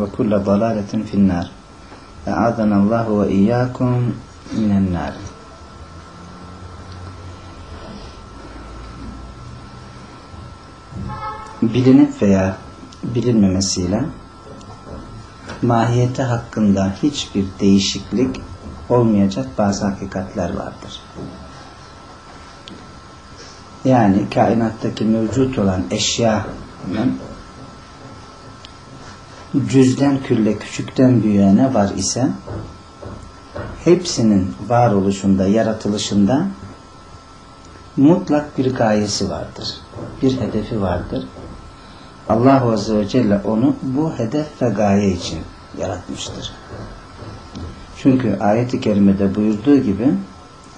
ve kulle dalaletin finnar. E'adanallahu ve iyyakum minen nar. Bilinip veya bilinmemesiyle mahiyeti hakkında hiçbir değişiklik olmayacak bazı hakikatler vardır. Yani kainattaki mevcut olan eşyanın cüzden külle küçükten büyüğe ne var ise hepsinin varoluşunda, yaratılışında mutlak bir gayesi vardır. Bir hedefi vardır. Allah Azze ve Celle onu bu hedef ve gaye için yaratmıştır. Çünkü ayet-i kerimede buyurduğu gibi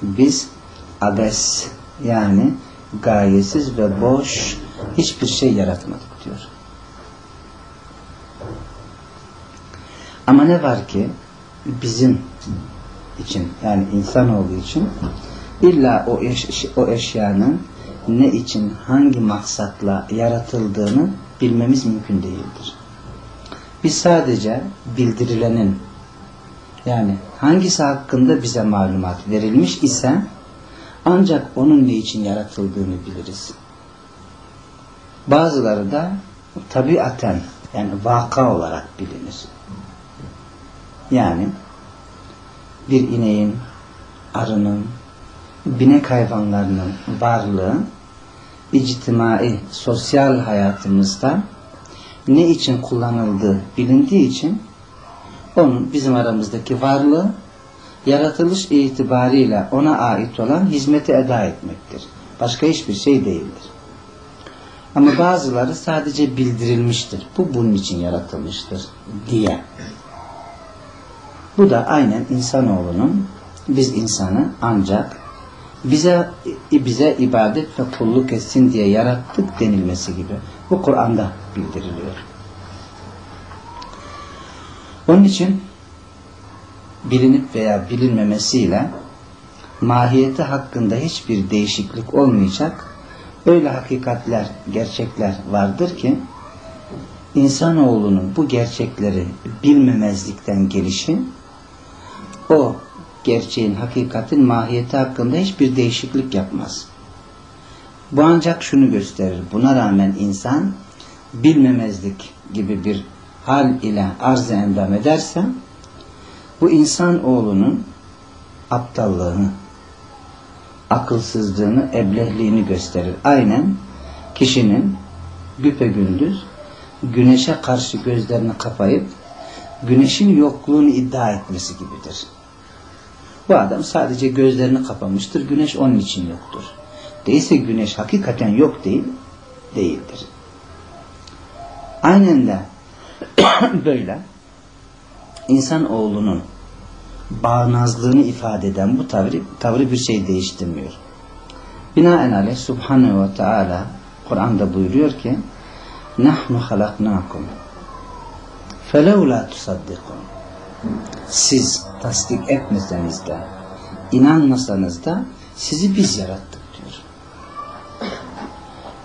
biz abes yani gayesiz ve boş hiçbir şey yaratmadık diyor. Ama ne var ki bizim için yani insanoğlu için illa o, eş, o eşyanın ne için hangi maksatla yaratıldığını bilmemiz mümkün değildir. Biz sadece bildirilenin yani hangisi hakkında bize malumat verilmiş ise ancak onun ne için yaratıldığını biliriz. Bazıları da tabiaten yani vaka olarak bilinir. Yani bir ineğin, arının, binek hayvanlarının varlığı ictimai, sosyal hayatımızda ne için kullanıldığı bilindiği için onun bizim aramızdaki varlığı yaratılış itibariyle ona ait olan hizmeti eda etmektir. Başka hiçbir şey değildir. Ama bazıları sadece bildirilmiştir. Bu bunun için yaratılmıştır diye. Bu da aynen insanoğlunun biz insanı ancak bize bize ibadet ve kulluk etsin diye yarattık denilmesi gibi. Bu Kur'an'da bildiriliyor. Onun için bilinip veya bilinmemesiyle mahiyeti hakkında hiçbir değişiklik olmayacak öyle hakikatler, gerçekler vardır ki insanoğlunun bu gerçekleri bilmemezlikten gelişi o gerçeğin, hakikatin mahiyeti hakkında hiçbir değişiklik yapmaz. Bu ancak şunu gösterir. Buna rağmen insan bilmemezlik gibi bir hal ile arz endam ederse bu insan oğlunun aptallığını, akılsızlığını, eblehliğini gösterir. Aynen kişinin güpegündüz güneşe karşı gözlerini kapayıp güneşin yokluğunu iddia etmesi gibidir. Bu adam sadece gözlerini kapamıştır. Güneş onun için yoktur. Değilse güneş hakikaten yok değil, değildir. Aynen de böyle insan oğlunun bağnazlığını ifade eden bu tavrı, tavrı bir şey değiştirmiyor. Binaenaleyh Subhanahu ve Teala Kur'an'da buyuruyor ki Nahnu halaknakum felevla tusaddikun Siz tasdik etmeseniz de inanmasanız da sizi biz yarattık diyor.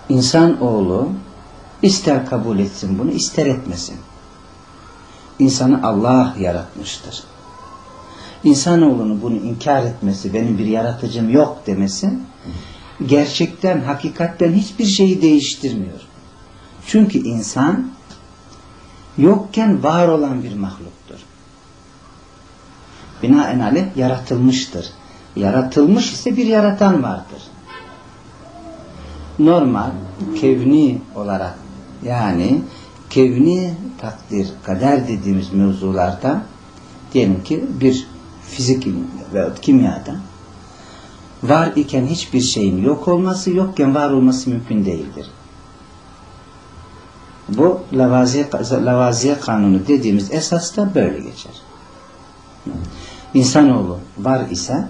İnsan oğlu ister kabul etsin bunu ister etmesin. İnsanı Allah yaratmıştır. İnsanoğlunun bunu inkar etmesi, benim bir yaratıcım yok demesi, gerçekten, hakikatten hiçbir şeyi değiştirmiyor. Çünkü insan yokken var olan bir mahluktur. Binaenaleyh yaratılmıştır. Yaratılmış ise bir yaratan vardır. Normal, kevni olarak yani kevni takdir, kader dediğimiz mevzularda diyelim ki bir fizik ve kimyada var iken hiçbir şeyin yok olması, yokken var olması mümkün değildir. Bu lavaziye, lavaziye kanunu dediğimiz esas da böyle geçer. İnsanoğlu var ise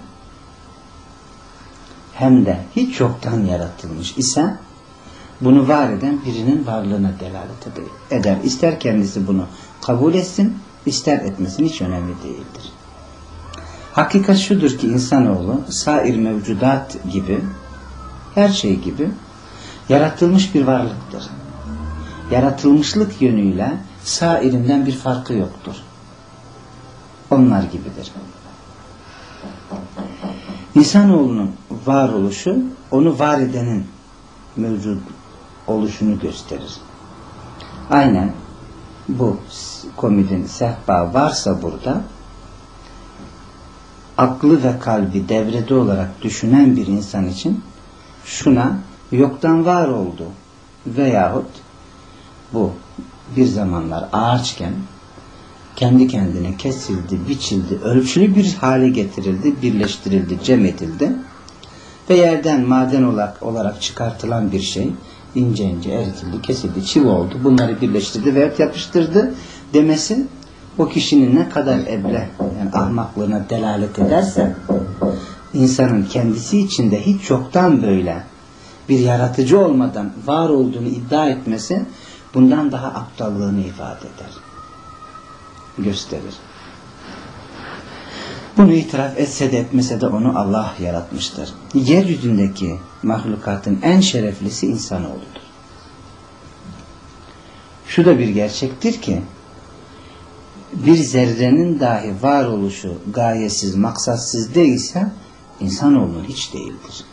hem de hiç yoktan yaratılmış ise bunu var eden birinin varlığına delalet eder. İster kendisi bunu kabul etsin, ister etmesin hiç önemli değildir. Hakikat şudur ki insanoğlu sair mevcudat gibi her şey gibi yaratılmış bir varlıktır. Yaratılmışlık yönüyle sairinden bir farkı yoktur. Onlar gibidir. İnsanoğlunun varoluşu onu var edenin mevcut oluşunu gösterir. Aynen bu komidin sehpa varsa burada aklı ve kalbi devrede olarak düşünen bir insan için şuna yoktan var oldu veyahut bu bir zamanlar ağaçken kendi kendine kesildi, biçildi, ölçülü bir hale getirildi, birleştirildi, cem edildi ve yerden maden olarak, olarak çıkartılan bir şey ince ince eritildi, kesildi, çivi oldu. Bunları birleştirdi ve yapıştırdı demesi o kişinin ne kadar eble, yani ahmaklığına delalet ederse insanın kendisi içinde hiç çoktan böyle bir yaratıcı olmadan var olduğunu iddia etmesi bundan daha aptallığını ifade eder. Gösterir. Bunu itiraf etse de etmese de onu Allah yaratmıştır. Yeryüzündeki mahlukatın en şereflisi insanoğludur. Şu da bir gerçektir ki bir zerrenin dahi varoluşu gayesiz, maksatsız değilse insanoğlu hiç değildir.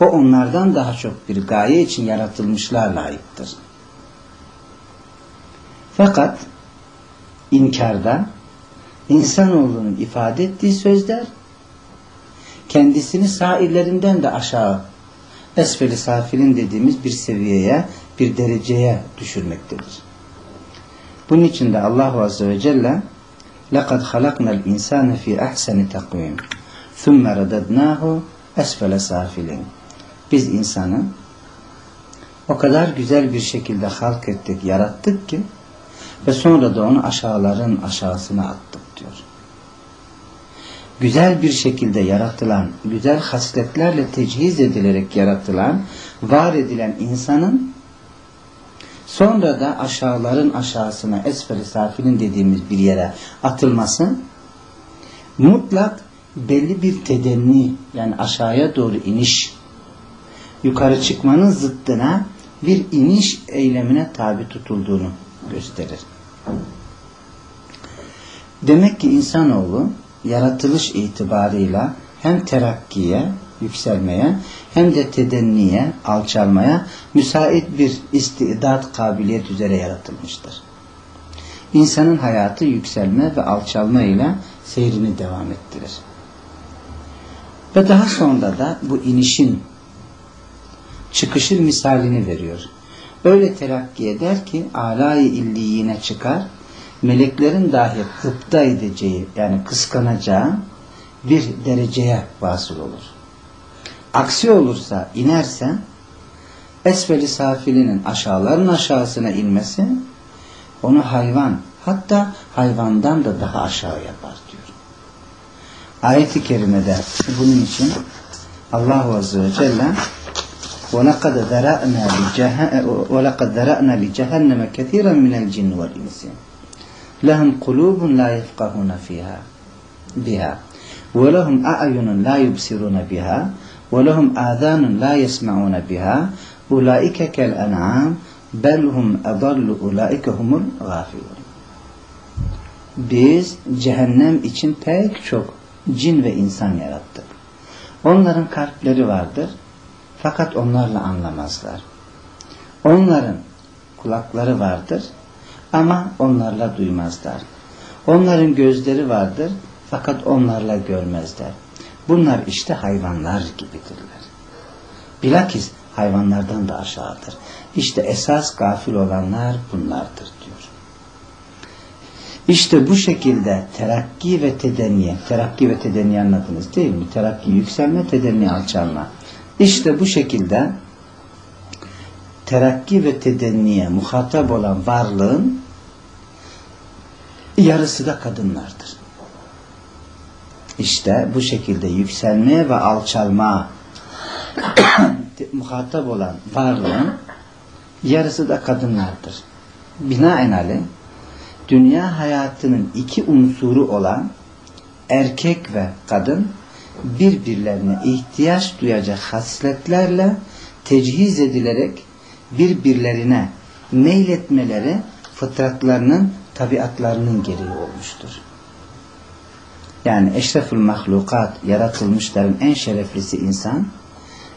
O onlardan daha çok bir gaye için yaratılmışlar layıktır. Fakat inkarda insanoğlunun ifade ettiği sözler kendisini sairlerinden de aşağı esfeli safilin dediğimiz bir seviyeye, bir dereceye düşürmektedir. Bunun için de Allah Azze ve Celle لَقَدْ خَلَقْنَا الْاِنْسَانَ فِي اَحْسَنِ تَقْوِيمٍ ثُمَّ رَدَدْنَاهُ esfele safilin. Biz insanı o kadar güzel bir şekilde halk ettik, yarattık ki ve sonra da onu aşağıların aşağısına attık diyor. Güzel bir şekilde yaratılan, güzel hasletlerle tecihiz edilerek yaratılan, var edilen insanın sonra da aşağıların aşağısına esferi safilin dediğimiz bir yere atılması mutlak belli bir tedenni yani aşağıya doğru iniş yukarı çıkmanın zıttına bir iniş eylemine tabi tutulduğunu gösterir. Demek ki insanoğlu yaratılış itibarıyla hem terakkiye, yükselmeye hem de tedenniye, alçalmaya müsait bir istidat kabiliyet üzere yaratılmıştır. İnsanın hayatı yükselme ve alçalma ile seyrini devam ettirir. Ve daha sonra da bu inişin çıkışın misalini veriyor. Öyle terakki eder ki alay illiyine çıkar, meleklerin dahi gıpta edeceği yani kıskanacağı bir dereceye vasıl olur. Aksi olursa inerse esfeli safilinin aşağıların aşağısına inmesi onu hayvan hatta hayvandan da daha aşağı yapar diyor. Ayet-i kerimede bunun için Allah Azze ve Celle وَلَقَدْ ذَرَأْنَا وَلَقَدْ ذَرَأْنَا لِجَهَنَّمَ كَثِيرًا مِنَ الْجِنِّ وَالْإِنسِ لَهُمْ قُلُوبٌ لَا يَفْقَهُونَ فِيهَا بِهَا وَلَهُمْ أَعْيُنٌ لَا يُبْصِرُونَ بِهَا وَلَهُمْ آذَانٌ لَا يَسْمَعُونَ بِهَا أُولَٰئِكَ كَالْأَنْعَامِ بَلْ هُمْ أَضَلُّ أُولَٰئِكَ هُمُ الْغَافِلُونَ Biz cehennem için pek çok cin ve insan yarattık. Onların kalpleri vardır fakat onlarla anlamazlar. Onların kulakları vardır ama onlarla duymazlar. Onların gözleri vardır fakat onlarla görmezler. Bunlar işte hayvanlar gibidirler. Bilakis hayvanlardan da aşağıdır. İşte esas gafil olanlar bunlardır diyor. İşte bu şekilde terakki ve tedenniye, terakki ve tedenniye anladınız değil mi? Terakki yükselme, tedenni alçalma. İşte bu şekilde terakki ve tedenniye muhatap olan varlığın yarısı da kadınlardır. İşte bu şekilde yükselmeye ve alçalma muhatap olan varlığın yarısı da kadınlardır. Binaenaleyh dünya hayatının iki unsuru olan erkek ve kadın birbirlerine ihtiyaç duyacak hasletlerle tecihiz edilerek birbirlerine meyletmeleri fıtratlarının tabiatlarının gereği olmuştur. Yani eşrefül mahlukat yaratılmışların en şereflisi insan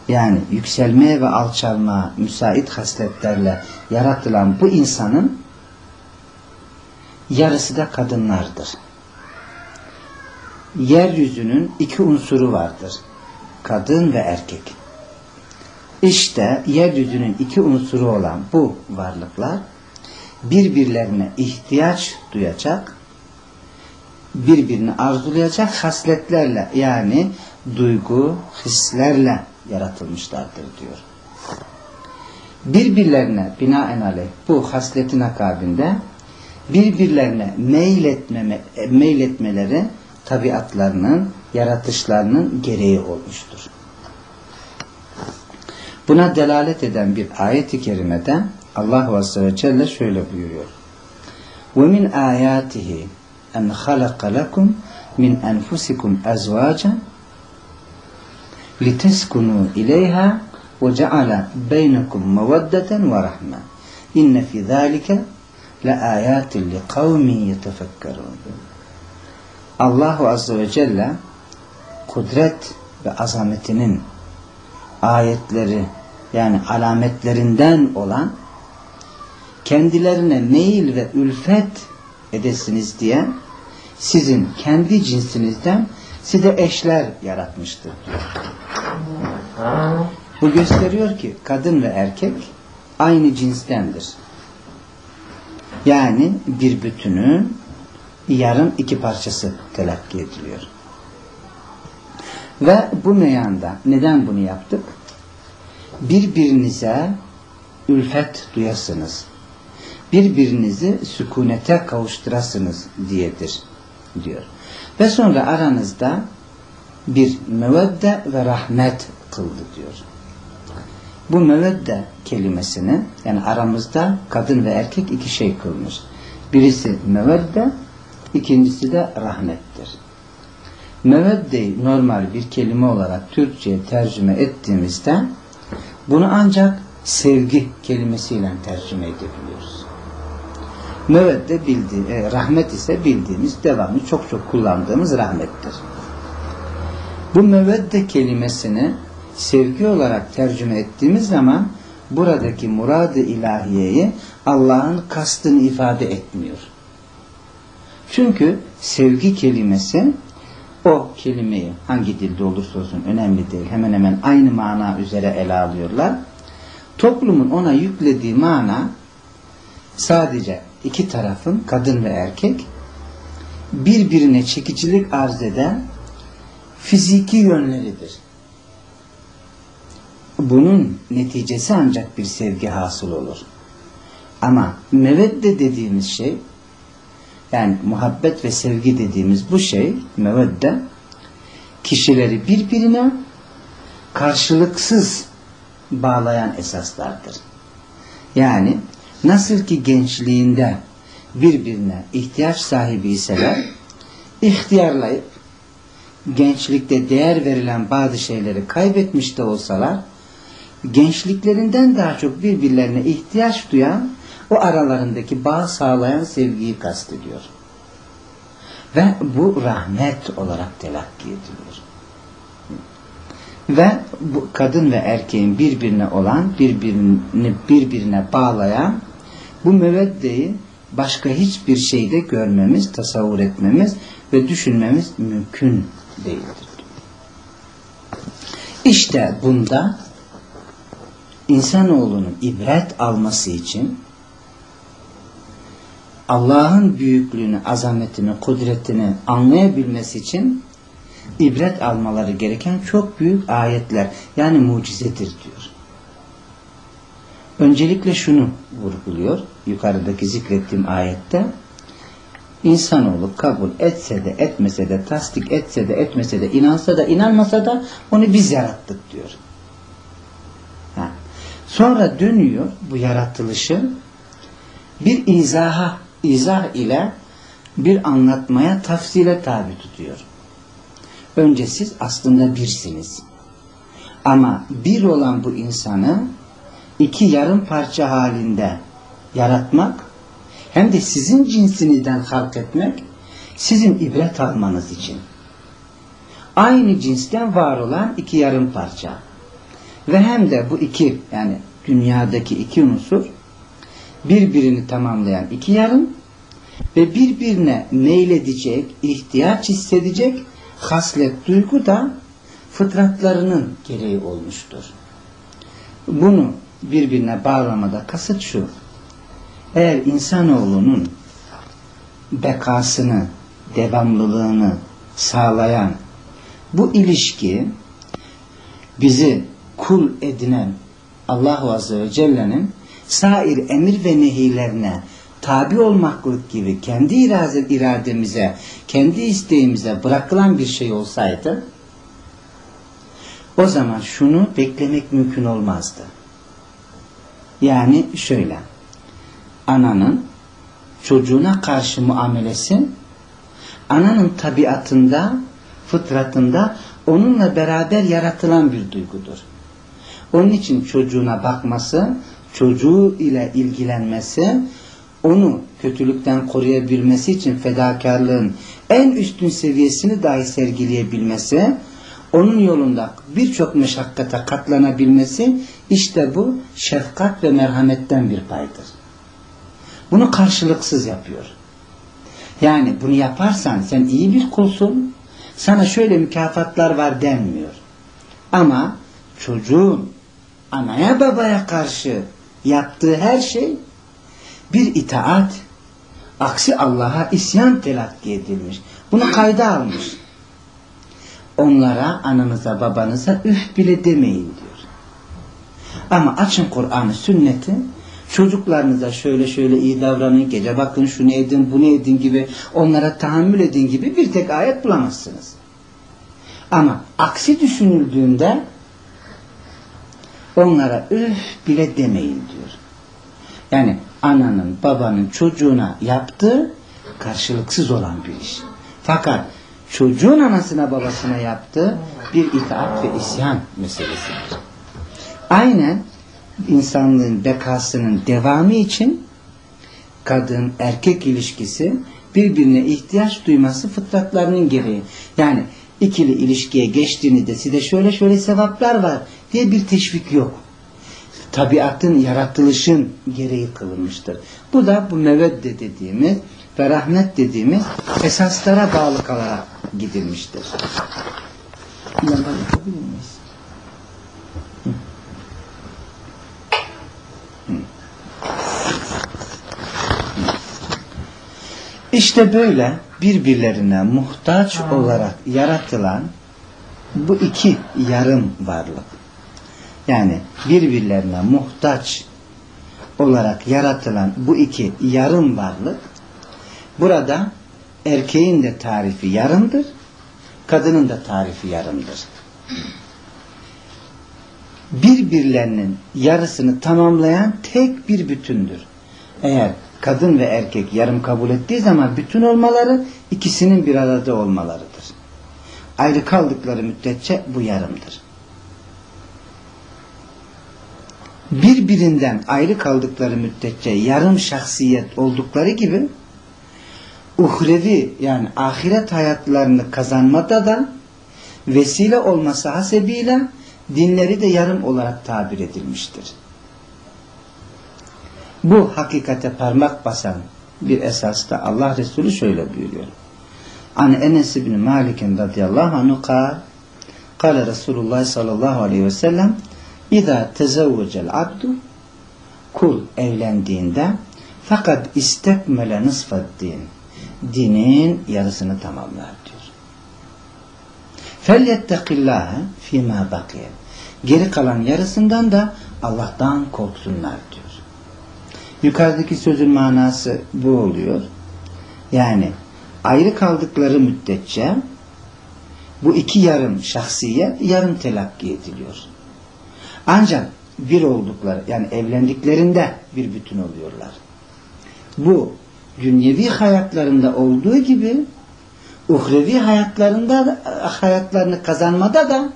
yani yükselmeye ve alçalmaya müsait hasletlerle yaratılan bu insanın yarısı da kadınlardır. Yeryüzünün iki unsuru vardır. Kadın ve erkek. İşte yeryüzünün iki unsuru olan bu varlıklar birbirlerine ihtiyaç duyacak, birbirini arzulayacak hasletlerle yani duygu, hislerle yaratılmışlardır diyor. Birbirlerine binaenaleyh bu hasletin akabinde birbirlerine meyletmeme, meyletmeleri tabiatlarının, yaratışlarının gereği olmuştur. Buna delalet eden bir ayet-i kerimede Allah Azze ve Celle şöyle buyuruyor. وَمِنْ آيَاتِهِ أَنْ خَلَقَ لَكُمْ مِنْ أَنْفُسِكُمْ أَزْوَاجًا لِتَسْكُنُوا إِلَيْهَا وَجَعَلَ بَيْنَكُمْ مَوَدَّةً وَرَحْمَةً إِنَّ فِي ذَٰلِكَ لَآيَاتٍ لِقَوْمٍ يَتَفَكَّرُونَ Allahu Azze ve Celle kudret ve azametinin ayetleri yani alametlerinden olan kendilerine meyil ve ülfet edesiniz diye sizin kendi cinsinizden size eşler yaratmıştır. Bu gösteriyor ki kadın ve erkek aynı cinstendir. Yani bir bütünün yarım iki parçası telakki ediliyor. Ve bu meyanda neden bunu yaptık? Birbirinize ülfet duyasınız. Birbirinizi sükunete kavuşturasınız diyedir diyor. Ve sonra aranızda bir mevedde ve rahmet kıldı diyor. Bu mevedde kelimesini yani aramızda kadın ve erkek iki şey kılmış. Birisi mevedde, ikincisi de rahmettir. Meveddeyi normal bir kelime olarak Türkçe'ye tercüme ettiğimizde bunu ancak sevgi kelimesiyle tercüme edebiliyoruz. Mevedde bildiği, e, rahmet ise bildiğimiz devamlı çok çok kullandığımız rahmettir. Bu mevedde kelimesini sevgi olarak tercüme ettiğimiz zaman buradaki murad-ı ilahiyeyi Allah'ın kastını ifade etmiyor. Çünkü sevgi kelimesi o kelimeyi hangi dilde olursa olsun önemli değil. Hemen hemen aynı mana üzere ele alıyorlar. Toplumun ona yüklediği mana sadece iki tarafın kadın ve erkek birbirine çekicilik arz eden fiziki yönleridir. Bunun neticesi ancak bir sevgi hasıl olur. Ama mevedde dediğimiz şey yani muhabbet ve sevgi dediğimiz bu şey mevedde kişileri birbirine karşılıksız bağlayan esaslardır. Yani nasıl ki gençliğinde birbirine ihtiyaç sahibi iseler ihtiyarlayıp gençlikte değer verilen bazı şeyleri kaybetmiş de olsalar gençliklerinden daha çok birbirlerine ihtiyaç duyan o aralarındaki bağ sağlayan sevgiyi kastediyor. Ve bu rahmet olarak telakki ediliyor. Ve bu kadın ve erkeğin birbirine olan, birbirini birbirine bağlayan bu müveddeyi başka hiçbir şeyde görmemiz, tasavvur etmemiz ve düşünmemiz mümkün değildir. İşte bunda insanoğlunun ibret alması için Allah'ın büyüklüğünü, azametini, kudretini anlayabilmesi için ibret almaları gereken çok büyük ayetler yani mucizedir diyor. Öncelikle şunu vurguluyor yukarıdaki zikrettiğim ayette insanoğlu kabul etse de etmese de tasdik etse de etmese de inansa da inanmasa da onu biz yarattık diyor. Ha. Sonra dönüyor bu yaratılışı bir izaha izah ile bir anlatmaya tafsile tabi tutuyor. Önce siz aslında birsiniz. Ama bir olan bu insanı iki yarım parça halinde yaratmak hem de sizin cinsinizden halk etmek sizin ibret almanız için. Aynı cinsten var olan iki yarım parça. Ve hem de bu iki yani dünyadaki iki unsur birbirini tamamlayan iki yarım ve birbirine meyledecek, ihtiyaç hissedecek haslet duygu da fıtratlarının gereği olmuştur. Bunu birbirine bağlamada kasıt şu. Eğer insanoğlunun bekasını, devamlılığını sağlayan bu ilişki bizi kul edinen Allahu Azze ve Celle'nin sair emir ve nehilerine tabi olmaklık gibi kendi irade, irademize, kendi isteğimize bırakılan bir şey olsaydı o zaman şunu beklemek mümkün olmazdı. Yani şöyle ananın çocuğuna karşı muamelesi ananın tabiatında fıtratında onunla beraber yaratılan bir duygudur. Onun için çocuğuna bakması, çocuğu ile ilgilenmesi, onu kötülükten koruyabilmesi için fedakarlığın en üstün seviyesini dahi sergileyebilmesi, onun yolunda birçok meşakkata katlanabilmesi işte bu şefkat ve merhametten bir paydır. Bunu karşılıksız yapıyor. Yani bunu yaparsan sen iyi bir kulsun, sana şöyle mükafatlar var denmiyor. Ama çocuğun anaya babaya karşı yaptığı her şey bir itaat, aksi Allah'a isyan telakki edilmiş. Bunu kayda almış. Onlara, ananıza, babanıza üf bile demeyin diyor. Ama açın Kur'an'ı, sünneti, çocuklarınıza şöyle şöyle iyi davranın, gece bakın şunu edin, bunu edin gibi, onlara tahammül edin gibi bir tek ayet bulamazsınız. Ama aksi düşünüldüğünde onlara üf bile demeyin diyor. Yani ananın, babanın çocuğuna yaptığı karşılıksız olan bir iş. Fakat çocuğun anasına babasına yaptığı bir itaat ve isyan meselesidir. Aynen insanlığın bekasının devamı için kadın erkek ilişkisi birbirine ihtiyaç duyması fıtratlarının gereği. Yani ikili ilişkiye geçtiğinizde size şöyle şöyle sevaplar var diye bir teşvik yok. Tabiatın, yaratılışın gereği kılınmıştır. Bu da bu mevedde dediğimiz ve rahmet dediğimiz esaslara bağlı kalarak gidilmiştir. İşte böyle birbirlerine muhtaç olarak yaratılan bu iki yarım varlık. Yani birbirlerine muhtaç olarak yaratılan bu iki yarım varlık burada erkeğin de tarifi yarımdır, kadının da tarifi yarımdır. Birbirlerinin yarısını tamamlayan tek bir bütündür. Eğer kadın ve erkek yarım kabul ettiği zaman bütün olmaları ikisinin bir arada olmalarıdır. Ayrı kaldıkları müddetçe bu yarımdır. Birbirinden ayrı kaldıkları müddetçe yarım şahsiyet oldukları gibi uhrevi yani ahiret hayatlarını kazanmada da vesile olması hasebiyle dinleri de yarım olarak tabir edilmiştir. Bu hakikate parmak basan bir esasta Allah Resulü şöyle buyuruyor. An Enes bin Malik radıyallahu anhu kal Kale Resulullah sallallahu aleyhi ve sellem İza tezevvecel abdu kul evlendiğinde fakat istekmele nisfet din dinin yarısını tamamlar diyor. Felyettekillâhe fîmâ bakiye geri kalan yarısından da Allah'tan korksunlar diyor. Yukarıdaki sözün manası bu oluyor. Yani ayrı kaldıkları müddetçe bu iki yarım şahsiye yarım telakki ediliyor. Ancak bir oldukları yani evlendiklerinde bir bütün oluyorlar. Bu dünyevi hayatlarında olduğu gibi uhrevi hayatlarında hayatlarını kazanmada da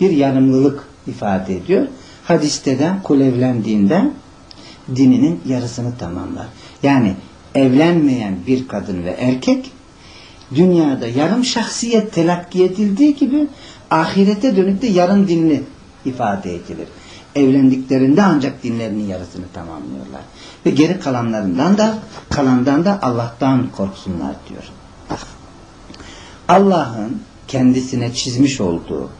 bir yanımlılık ifade ediyor. Hadiste de kul evlendiğinde dininin yarısını tamamlar. Yani evlenmeyen bir kadın ve erkek dünyada yarım şahsiyet telakki edildiği gibi ahirete dönük de yarım dinini ifade edilir. Evlendiklerinde ancak dinlerinin yarısını tamamlıyorlar. Ve geri kalanlarından da kalandan da Allah'tan korksunlar diyor. Allah'ın kendisine çizmiş olduğu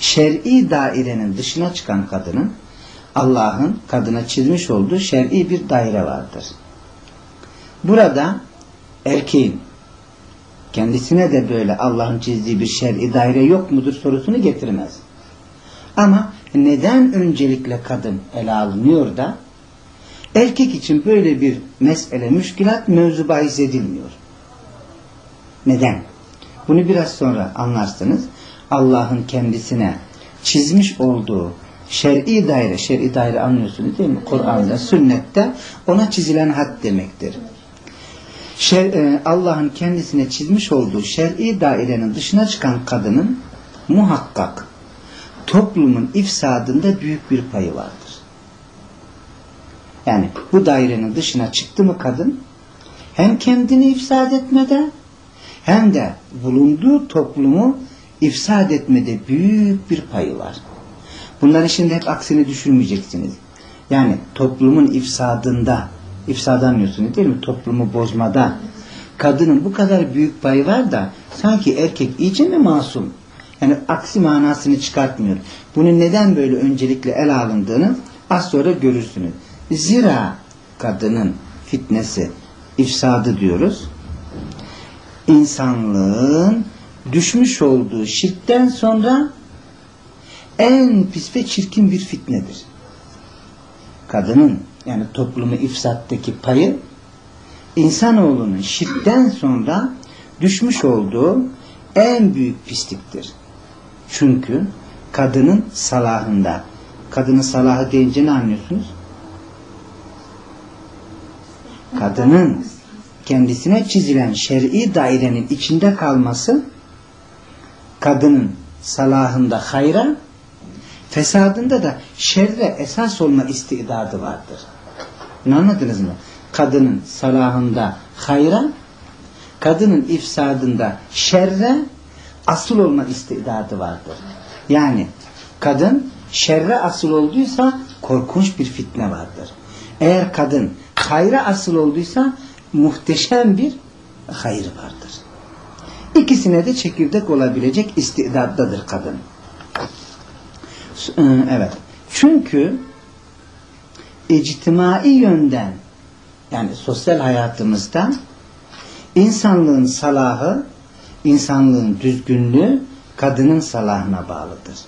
şer'i dairenin dışına çıkan kadının Allah'ın kadına çizmiş olduğu şer'i bir daire vardır. Burada erkeğin kendisine de böyle Allah'ın çizdiği bir şer'i daire yok mudur sorusunu getirmez. Ama neden öncelikle kadın ele alınıyor da erkek için böyle bir mesele müşkilat mevzu bahis edilmiyor. Neden? Bunu biraz sonra anlarsınız. Allah'ın kendisine çizmiş olduğu şer'i daire, şer'i daire anlıyorsunuz değil mi? Kur'an'da, sünnette ona çizilen had demektir. E, Allah'ın kendisine çizmiş olduğu şer'i dairenin dışına çıkan kadının muhakkak toplumun ifsadında büyük bir payı vardır. Yani bu dairenin dışına çıktı mı kadın hem kendini ifsad etmede hem de bulunduğu toplumu ifsad etmede büyük bir payı var. Bunların şimdi hep aksini düşünmeyeceksiniz. Yani toplumun ifsadında ifsad anlıyorsunuz değil mi? Toplumu bozmada kadının bu kadar büyük payı var da sanki erkek iyice mi masum? Yani aksi manasını çıkartmıyor. Bunun neden böyle öncelikle el alındığını az sonra görürsünüz. Zira kadının fitnesi, ifsadı diyoruz. İnsanlığın düşmüş olduğu şirkten sonra en pis ve çirkin bir fitnedir. Kadının yani toplumu ifsattaki payı insanoğlunun şirkten sonra düşmüş olduğu en büyük pisliktir. Çünkü kadının salahında kadının salahı deyince ne anlıyorsunuz? Kadının kendisine çizilen şer'i dairenin içinde kalması kadının salahında hayra fesadında da şerre esas olma istidadı vardır. Bunu anladınız mı? Kadının salahında hayra kadının ifsadında şerre asıl olma istidadı vardır. Yani kadın şerre asıl olduysa korkunç bir fitne vardır. Eğer kadın hayra asıl olduysa muhteşem bir hayır vardır. İkisine de çekirdek olabilecek istidaddadır kadın. Ee, evet. Çünkü ictimai yönden yani sosyal hayatımızda insanlığın salahı, insanlığın düzgünlüğü kadının salahına bağlıdır.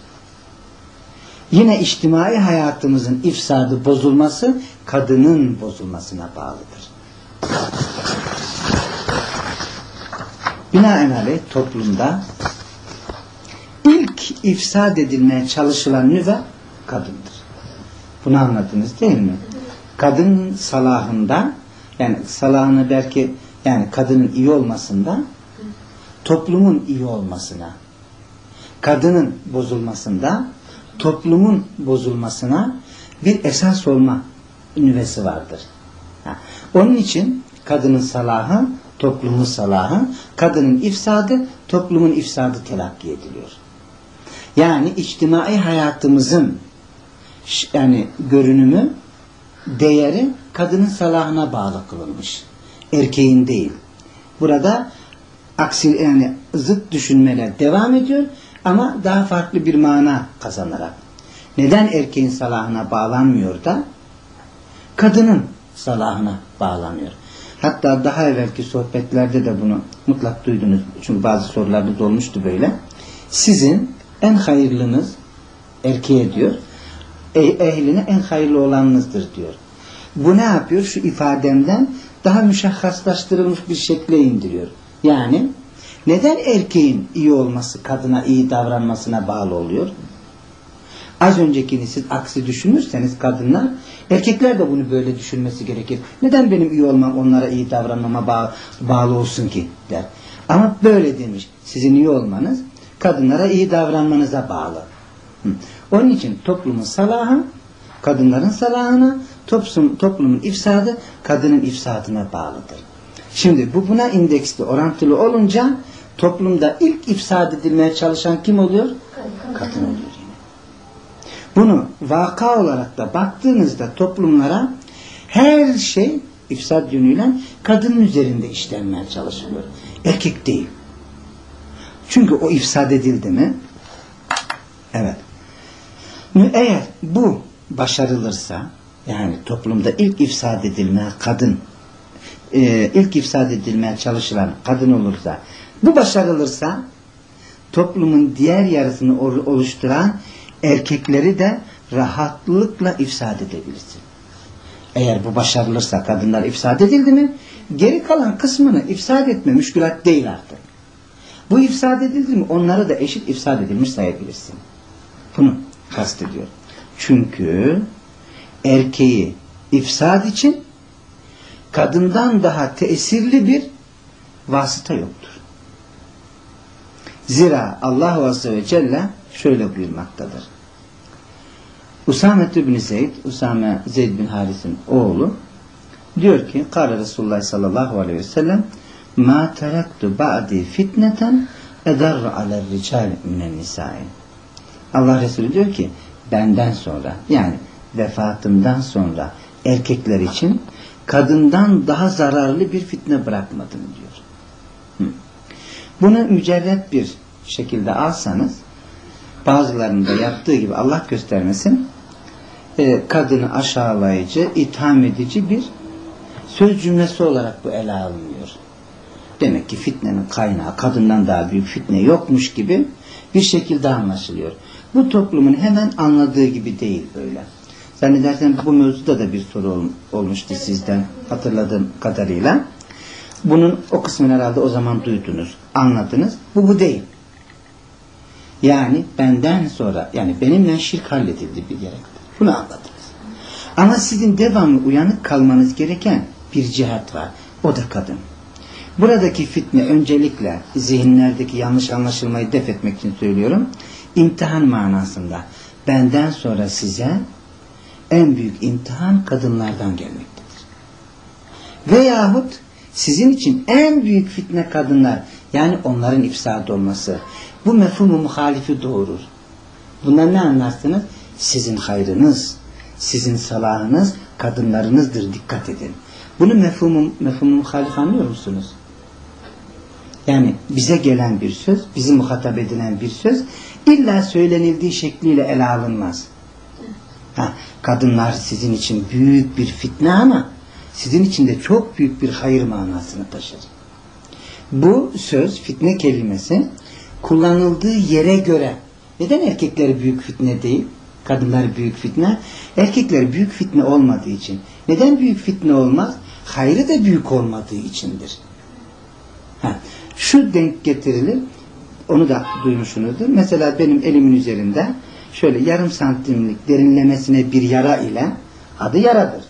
Yine içtimai hayatımızın ifsadı bozulması kadının bozulmasına bağlıdır. Binaenaleyh toplumda ilk ifsad edilmeye çalışılan nüve kadındır. Bunu anladınız değil mi? Kadın salahında yani salahını belki yani kadının iyi olmasında toplumun iyi olmasına kadının bozulmasında toplumun bozulmasına bir esas olma nüvesi vardır. Onun için kadının salahı toplumun salahı, kadının ifsadı toplumun ifsadı telakki ediliyor. Yani içtimai hayatımızın yani görünümü, değeri kadının salahına bağlı kılınmış. Erkeğin değil. Burada aksi yani zıt düşünmeler devam ediyor ama daha farklı bir mana kazanarak. Neden erkeğin salahına bağlanmıyor da kadının salahına bağlanıyor. Hatta daha evvelki sohbetlerde de bunu mutlak duydunuz. Çünkü bazı sorularda dolmuştu böyle. Sizin en hayırlınız erkeğe diyor. ehline en hayırlı olanınızdır diyor. Bu ne yapıyor? Şu ifademden daha müşahhaslaştırılmış bir şekle indiriyor. Yani neden erkeğin iyi olması kadına iyi davranmasına bağlı oluyor? Az öncekini siz aksi düşünürseniz kadınlar, erkekler de bunu böyle düşünmesi gerekir. Neden benim iyi olmam onlara iyi davranmama bağ, bağlı olsun ki der. Ama böyle demiş. Sizin iyi olmanız kadınlara iyi davranmanıza bağlı. Onun için toplumun salahı kadınların salahına, toplum, toplumun ifsadı kadının ifsadına bağlıdır. Şimdi bu buna indeksli, orantılı olunca toplumda ilk ifsad edilmeye çalışan kim oluyor? Kadın oluyor yine. Bunu vaka olarak da baktığınızda toplumlara her şey ifsad yönüyle kadının üzerinde işlenmeye çalışılıyor. Erkek değil. Çünkü o ifsad edildi mi? Evet. Eğer bu başarılırsa yani toplumda ilk ifsad edilmeye kadın e, ilk ifsad edilmeye çalışılan kadın olursa bu başarılırsa toplumun diğer yarısını oluşturan erkekleri de rahatlıkla ifsad edebilirsin. Eğer bu başarılırsa kadınlar ifsad edildi mi geri kalan kısmını ifsad etme müşkülat değil artık. Bu ifsad edildi mi onları da eşit ifsad edilmiş sayabilirsin. Bunu kastediyor. Çünkü erkeği ifsad için kadından daha tesirli bir vasıta yoktur. Zira Allah Azze ve Celle şöyle buyurmaktadır. Usame bin Zeyd, Usame Zeyd bin Haris'in oğlu diyor ki Kâle Resulullah sallallahu aleyhi ve sellem ma teraktu ba'di fitneten edarru aler rical minen nisai. Allah Resulü diyor ki benden sonra yani vefatımdan sonra erkekler için kadından daha zararlı bir fitne bırakmadım diyor. Bunu mücerret bir şekilde alsanız bazılarında yaptığı gibi Allah göstermesin e, kadını aşağılayıcı, itham edici bir söz cümlesi olarak bu ele alınıyor. Demek ki fitnenin kaynağı kadından daha büyük fitne yokmuş gibi bir şekilde anlaşılıyor. Bu toplumun hemen anladığı gibi değil böyle. Zannedersem bu mevzuda da bir soru ol, olmuştu sizden hatırladığım kadarıyla. Bunun o kısmını herhalde o zaman duydunuz, anladınız. Bu bu değil. Yani benden sonra, yani benimle şirk halledildi bir gerektir. Bunu anladınız. Ama sizin devamlı uyanık kalmanız gereken bir cihat var. O da kadın. Buradaki fitne öncelikle zihinlerdeki yanlış anlaşılmayı def etmek için söylüyorum. İmtihan manasında. Benden sonra size en büyük imtihan kadınlardan gelmektedir. Veyahut sizin için en büyük fitne kadınlar yani onların ifsad olması. Bu mefhumu muhalifi doğurur. Bundan ne anlarsınız? Sizin hayrınız, sizin salahınız kadınlarınızdır. Dikkat edin. Bunu mefhumu, mefhumu muhalif anlıyor musunuz? Yani bize gelen bir söz, bizi muhatap edilen bir söz illa söylenildiği şekliyle ele alınmaz. Ha, kadınlar sizin için büyük bir fitne ama sizin için de çok büyük bir hayır manasını taşır. Bu söz, fitne kelimesi kullanıldığı yere göre neden erkekleri büyük fitne değil? Kadınlar büyük fitne. Erkekler büyük fitne olmadığı için. Neden büyük fitne olmaz? Hayrı da büyük olmadığı içindir. Ha, şu denk getirilir. Onu da duymuşsunuzdur. Mesela benim elimin üzerinde şöyle yarım santimlik derinlemesine bir yara ile adı yaradır.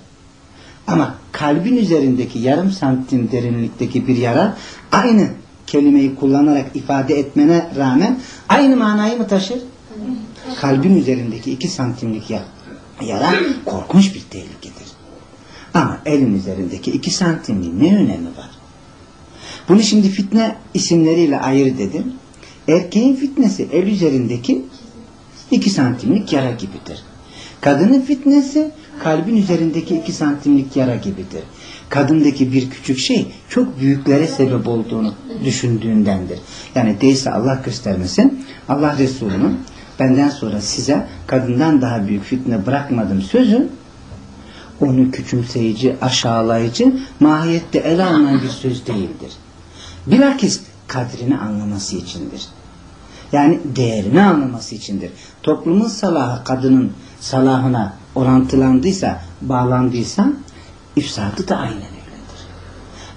Ama kalbin üzerindeki yarım santim derinlikteki bir yara aynı kelimeyi kullanarak ifade etmene rağmen aynı manayı mı taşır? Kalbin üzerindeki iki santimlik yara korkunç bir tehlikedir. Ama elin üzerindeki iki santimlik ne önemi var? Bunu şimdi fitne isimleriyle ayır dedim. Erkeğin fitnesi el üzerindeki iki santimlik yara gibidir. Kadının fitnesi kalbin üzerindeki iki santimlik yara gibidir. Kadındaki bir küçük şey çok büyüklere sebep olduğunu düşündüğündendir. Yani değilse Allah göstermesin Allah Resulü'nün benden sonra size kadından daha büyük fitne bırakmadım sözü onu küçümseyici, aşağılayıcı, mahiyette ele alınan bir söz değildir. Bilakis kadrini anlaması içindir. Yani değerini anlaması içindir. Toplumun salahı kadının salahına orantılandıysa, bağlandıysa ifsadı da aynen öyledir.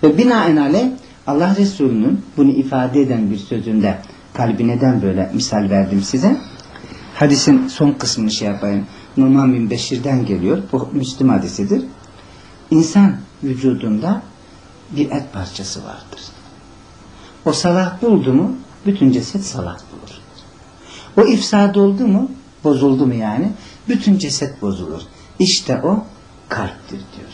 Ve binaenaleyh Allah Resulü'nün bunu ifade eden bir sözünde kalbi neden böyle misal verdim size. Hadisin son kısmını şey yapayım. Numan bin Beşir'den geliyor. Bu Müslüm hadisidir. İnsan vücudunda bir et parçası vardır. O salah buldu mu bütün ceset salah bulur. O ifsad oldu mu bozuldu mu yani bütün ceset bozulur. İşte o kalptir diyor.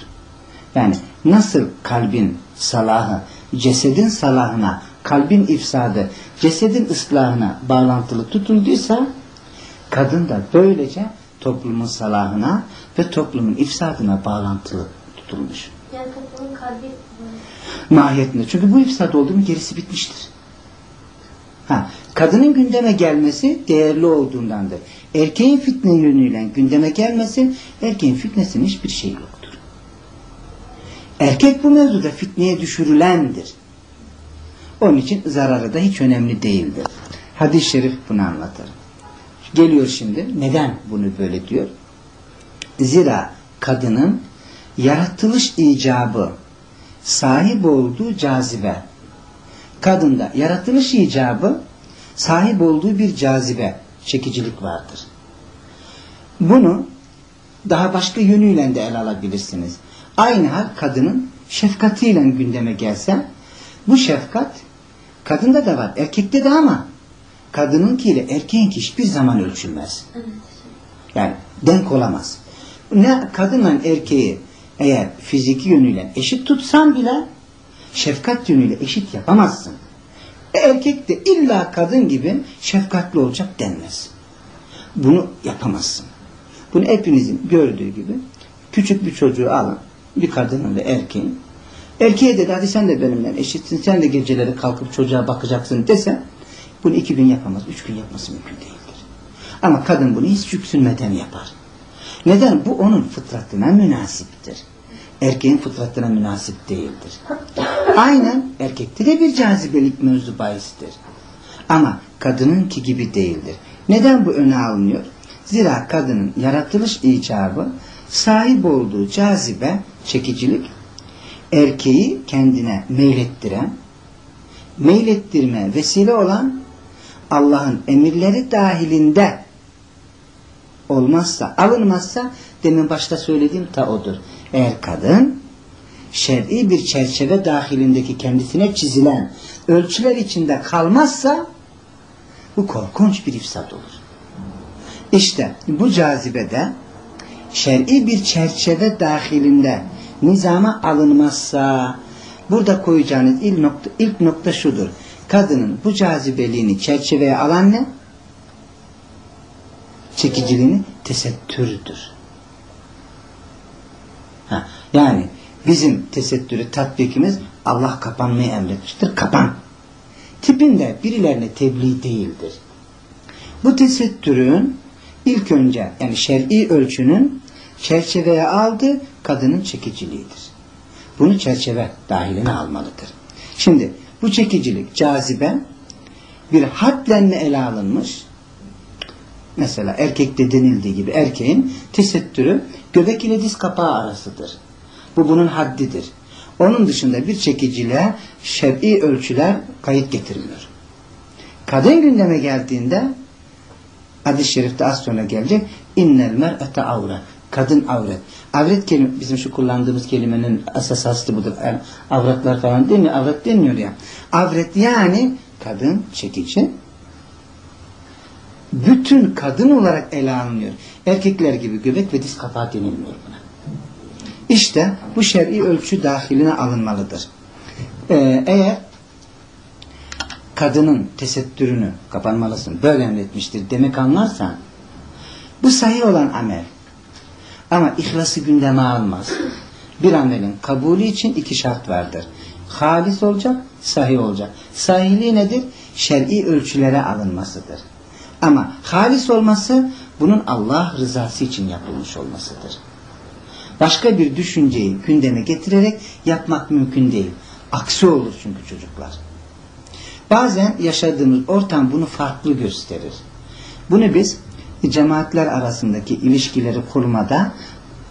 Yani nasıl kalbin salahı cesedin salahına kalbin ifsadı cesedin ıslahına bağlantılı tutulduysa kadın da böylece toplumun salahına ve toplumun ifsadına bağlantılı tutulmuş. Yani toplumun kalbi Mahiyetinde. Çünkü bu ifsad oldu mu gerisi bitmiştir. Ha, kadının gündeme gelmesi değerli olduğundandır. Erkeğin fitne yönüyle gündeme gelmesi erkeğin fitnesinin hiçbir şey yoktur. Erkek bu mevzuda fitneye düşürülendir. Onun için zararı da hiç önemli değildir. Hadis-i şerif bunu anlatır. Geliyor şimdi. Neden bunu böyle diyor? Zira kadının yaratılış icabı sahip olduğu cazibe kadında yaratılış icabı sahip olduğu bir cazibe çekicilik vardır. Bunu daha başka yönüyle de ele alabilirsiniz. Aynı hal kadının şefkatiyle gündeme gelse bu şefkat kadında da var erkekte de ama kadınınkiyle erkeğinki hiçbir zaman ölçülmez. Yani denk olamaz. Ne kadınla erkeği eğer fiziki yönüyle eşit tutsan bile şefkat yönüyle eşit yapamazsın. E, erkek de illa kadın gibi şefkatli olacak denmez. Bunu yapamazsın. Bunu hepinizin gördüğü gibi küçük bir çocuğu alın, bir kadının ve erkeğin. Erkeğe dedi hadi sen de benimle eşitsin, sen de geceleri kalkıp çocuğa bakacaksın dese bunu iki gün yapamaz, üç gün yapması mümkün değildir. Ama kadın bunu hiç yüksünmeden yapar. Neden? Bu onun fıtratına münasiptir. Erkeğin fıtratına münasip değildir. Aynen erkekte de bir cazibelik mevzu bahistir. Ama kadınınki gibi değildir. Neden bu öne alınıyor? Zira kadının yaratılış icabı sahip olduğu cazibe, çekicilik erkeği kendine meylettiren, meylettirme vesile olan Allah'ın emirleri dahilinde olmazsa, alınmazsa demin başta söylediğim ta odur. Eğer kadın şer'i bir çerçeve dahilindeki kendisine çizilen ölçüler içinde kalmazsa bu korkunç bir ifsat olur. İşte bu cazibede şer'i bir çerçeve dahilinde nizama alınmazsa burada koyacağınız ilk nokta, ilk nokta şudur. Kadının bu cazibeliğini çerçeveye alan ne? Çekiciliğini tesettürdür. Ha, yani bizim tesettürü tatbikimiz Allah kapanmayı emretmiştir. Kapan. Tipinde birilerine tebliğ değildir. Bu tesettürün ilk önce yani şer'i ölçünün çerçeveye aldığı kadının çekiciliğidir. Bunu çerçeve dahiline almalıdır. Şimdi bu çekicilik, cazibe bir hadlenme ele alınmış. Mesela erkekte denildiği gibi erkeğin tesettürü göbek ile diz kapağı arasıdır. Bu bunun haddidir. Onun dışında bir çekiciliğe şer'i ölçüler kayıt getirmiyor. Kadın gündeme geldiğinde hadis-i şerifte az sonra gelecek innel mer'ete avre kadın avret. Avret kelime, bizim şu kullandığımız kelimenin asas aslı budur. Yani avretler falan demiyor. Avret demiyor ya. Avret yani kadın çekici. Bütün kadın olarak ele alınıyor. Erkekler gibi göbek ve diz kapağı denilmiyor buna. İşte bu şer'i ölçü dahiline alınmalıdır. Ee, eğer kadının tesettürünü kapanmalısın böyle emretmiştir demek anlarsan bu sahih olan amel ama ihlası gündeme almaz. Bir amelin kabulü için iki şart vardır. Halis olacak, sahih olacak. Sahihliği nedir? Şer'i ölçülere alınmasıdır. Ama halis olması bunun Allah rızası için yapılmış olmasıdır. Başka bir düşünceyi gündeme getirerek yapmak mümkün değil. Aksi olur çünkü çocuklar. Bazen yaşadığımız ortam bunu farklı gösterir. Bunu biz cemaatler arasındaki ilişkileri kurmada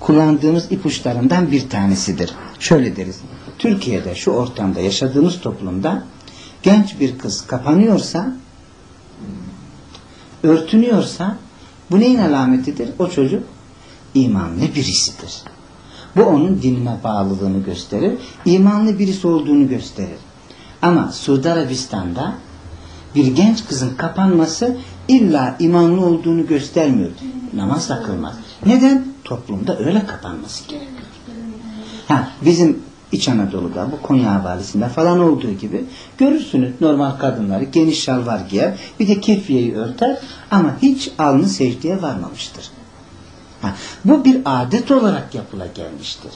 kullandığımız ipuçlarından bir tanesidir. Şöyle deriz. Türkiye'de şu ortamda yaşadığımız toplumda genç bir kız kapanıyorsa örtünüyorsa bu neyin alametidir? O çocuk imanlı birisidir. Bu onun dinine bağlılığını gösterir. imanlı birisi olduğunu gösterir. Ama Suudi Arabistan'da bir genç kızın kapanması illa imanlı olduğunu göstermiyor. Namaz da kılmaz. Neden? Toplumda öyle kapanması gerekiyor. Ha, bizim İç Anadolu'da bu Konya valisinde falan olduğu gibi görürsünüz normal kadınları geniş şalvar giyer bir de kefiyeyi örter ama hiç alnı secdeye varmamıştır. Ha, bu bir adet olarak yapıla gelmiştir.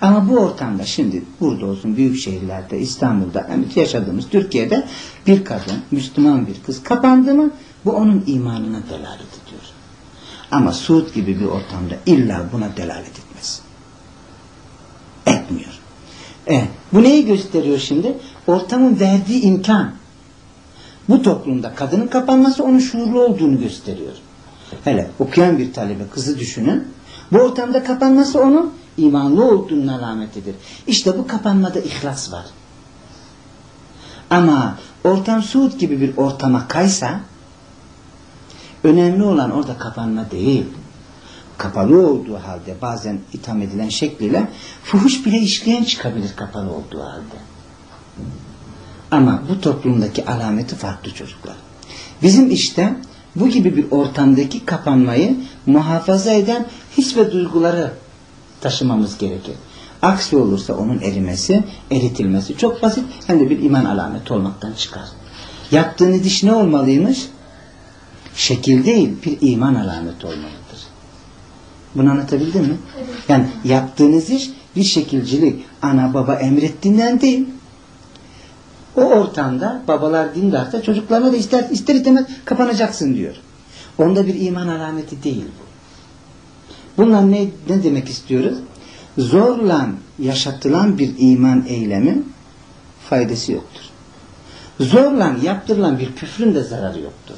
Ama bu ortamda şimdi burada olsun büyük şehirlerde İstanbul'da yani yaşadığımız Türkiye'de bir kadın Müslüman bir kız kapandı mı bu onun imanına delalet ediyor. Ama Suud gibi bir ortamda illa buna delalet etmez. Etmiyor. Evet. Bu neyi gösteriyor şimdi? Ortamın verdiği imkan. Bu toplumda kadının kapanması onun şuurlu olduğunu gösteriyor. Hele okuyan bir talebe kızı düşünün. Bu ortamda kapanması onun imanlı olduğunun alametidir. İşte bu kapanmada ihlas var. Ama ortam Suud gibi bir ortama kaysa önemli olan orada kapanma değil. Kapalı olduğu halde bazen itham edilen şekliyle fuhuş bile işleyen çıkabilir kapalı olduğu halde. Ama bu toplumdaki alameti farklı çocuklar. Bizim işte bu gibi bir ortamdaki kapanmayı muhafaza eden his ve duyguları taşımamız gerekir. Aksi olursa onun erimesi, eritilmesi çok basit hem de bir iman alameti olmaktan çıkar. Yaptığınız iş ne olmalıymış? Şekil değil, bir iman alameti olmalıdır. Bunu anlatabildim mi? Evet. Yani yaptığınız iş bir şekilcilik. Ana baba emrettiğinden değil. O ortamda babalar dindarsa çocuklarına da ister, ister istemez kapanacaksın diyor. Onda bir iman alameti değil bu. Bunlar ne, ne demek istiyoruz? Zorla yaşatılan bir iman eylemi faydası yoktur. Zorla yaptırılan bir küfrün de zararı yoktur.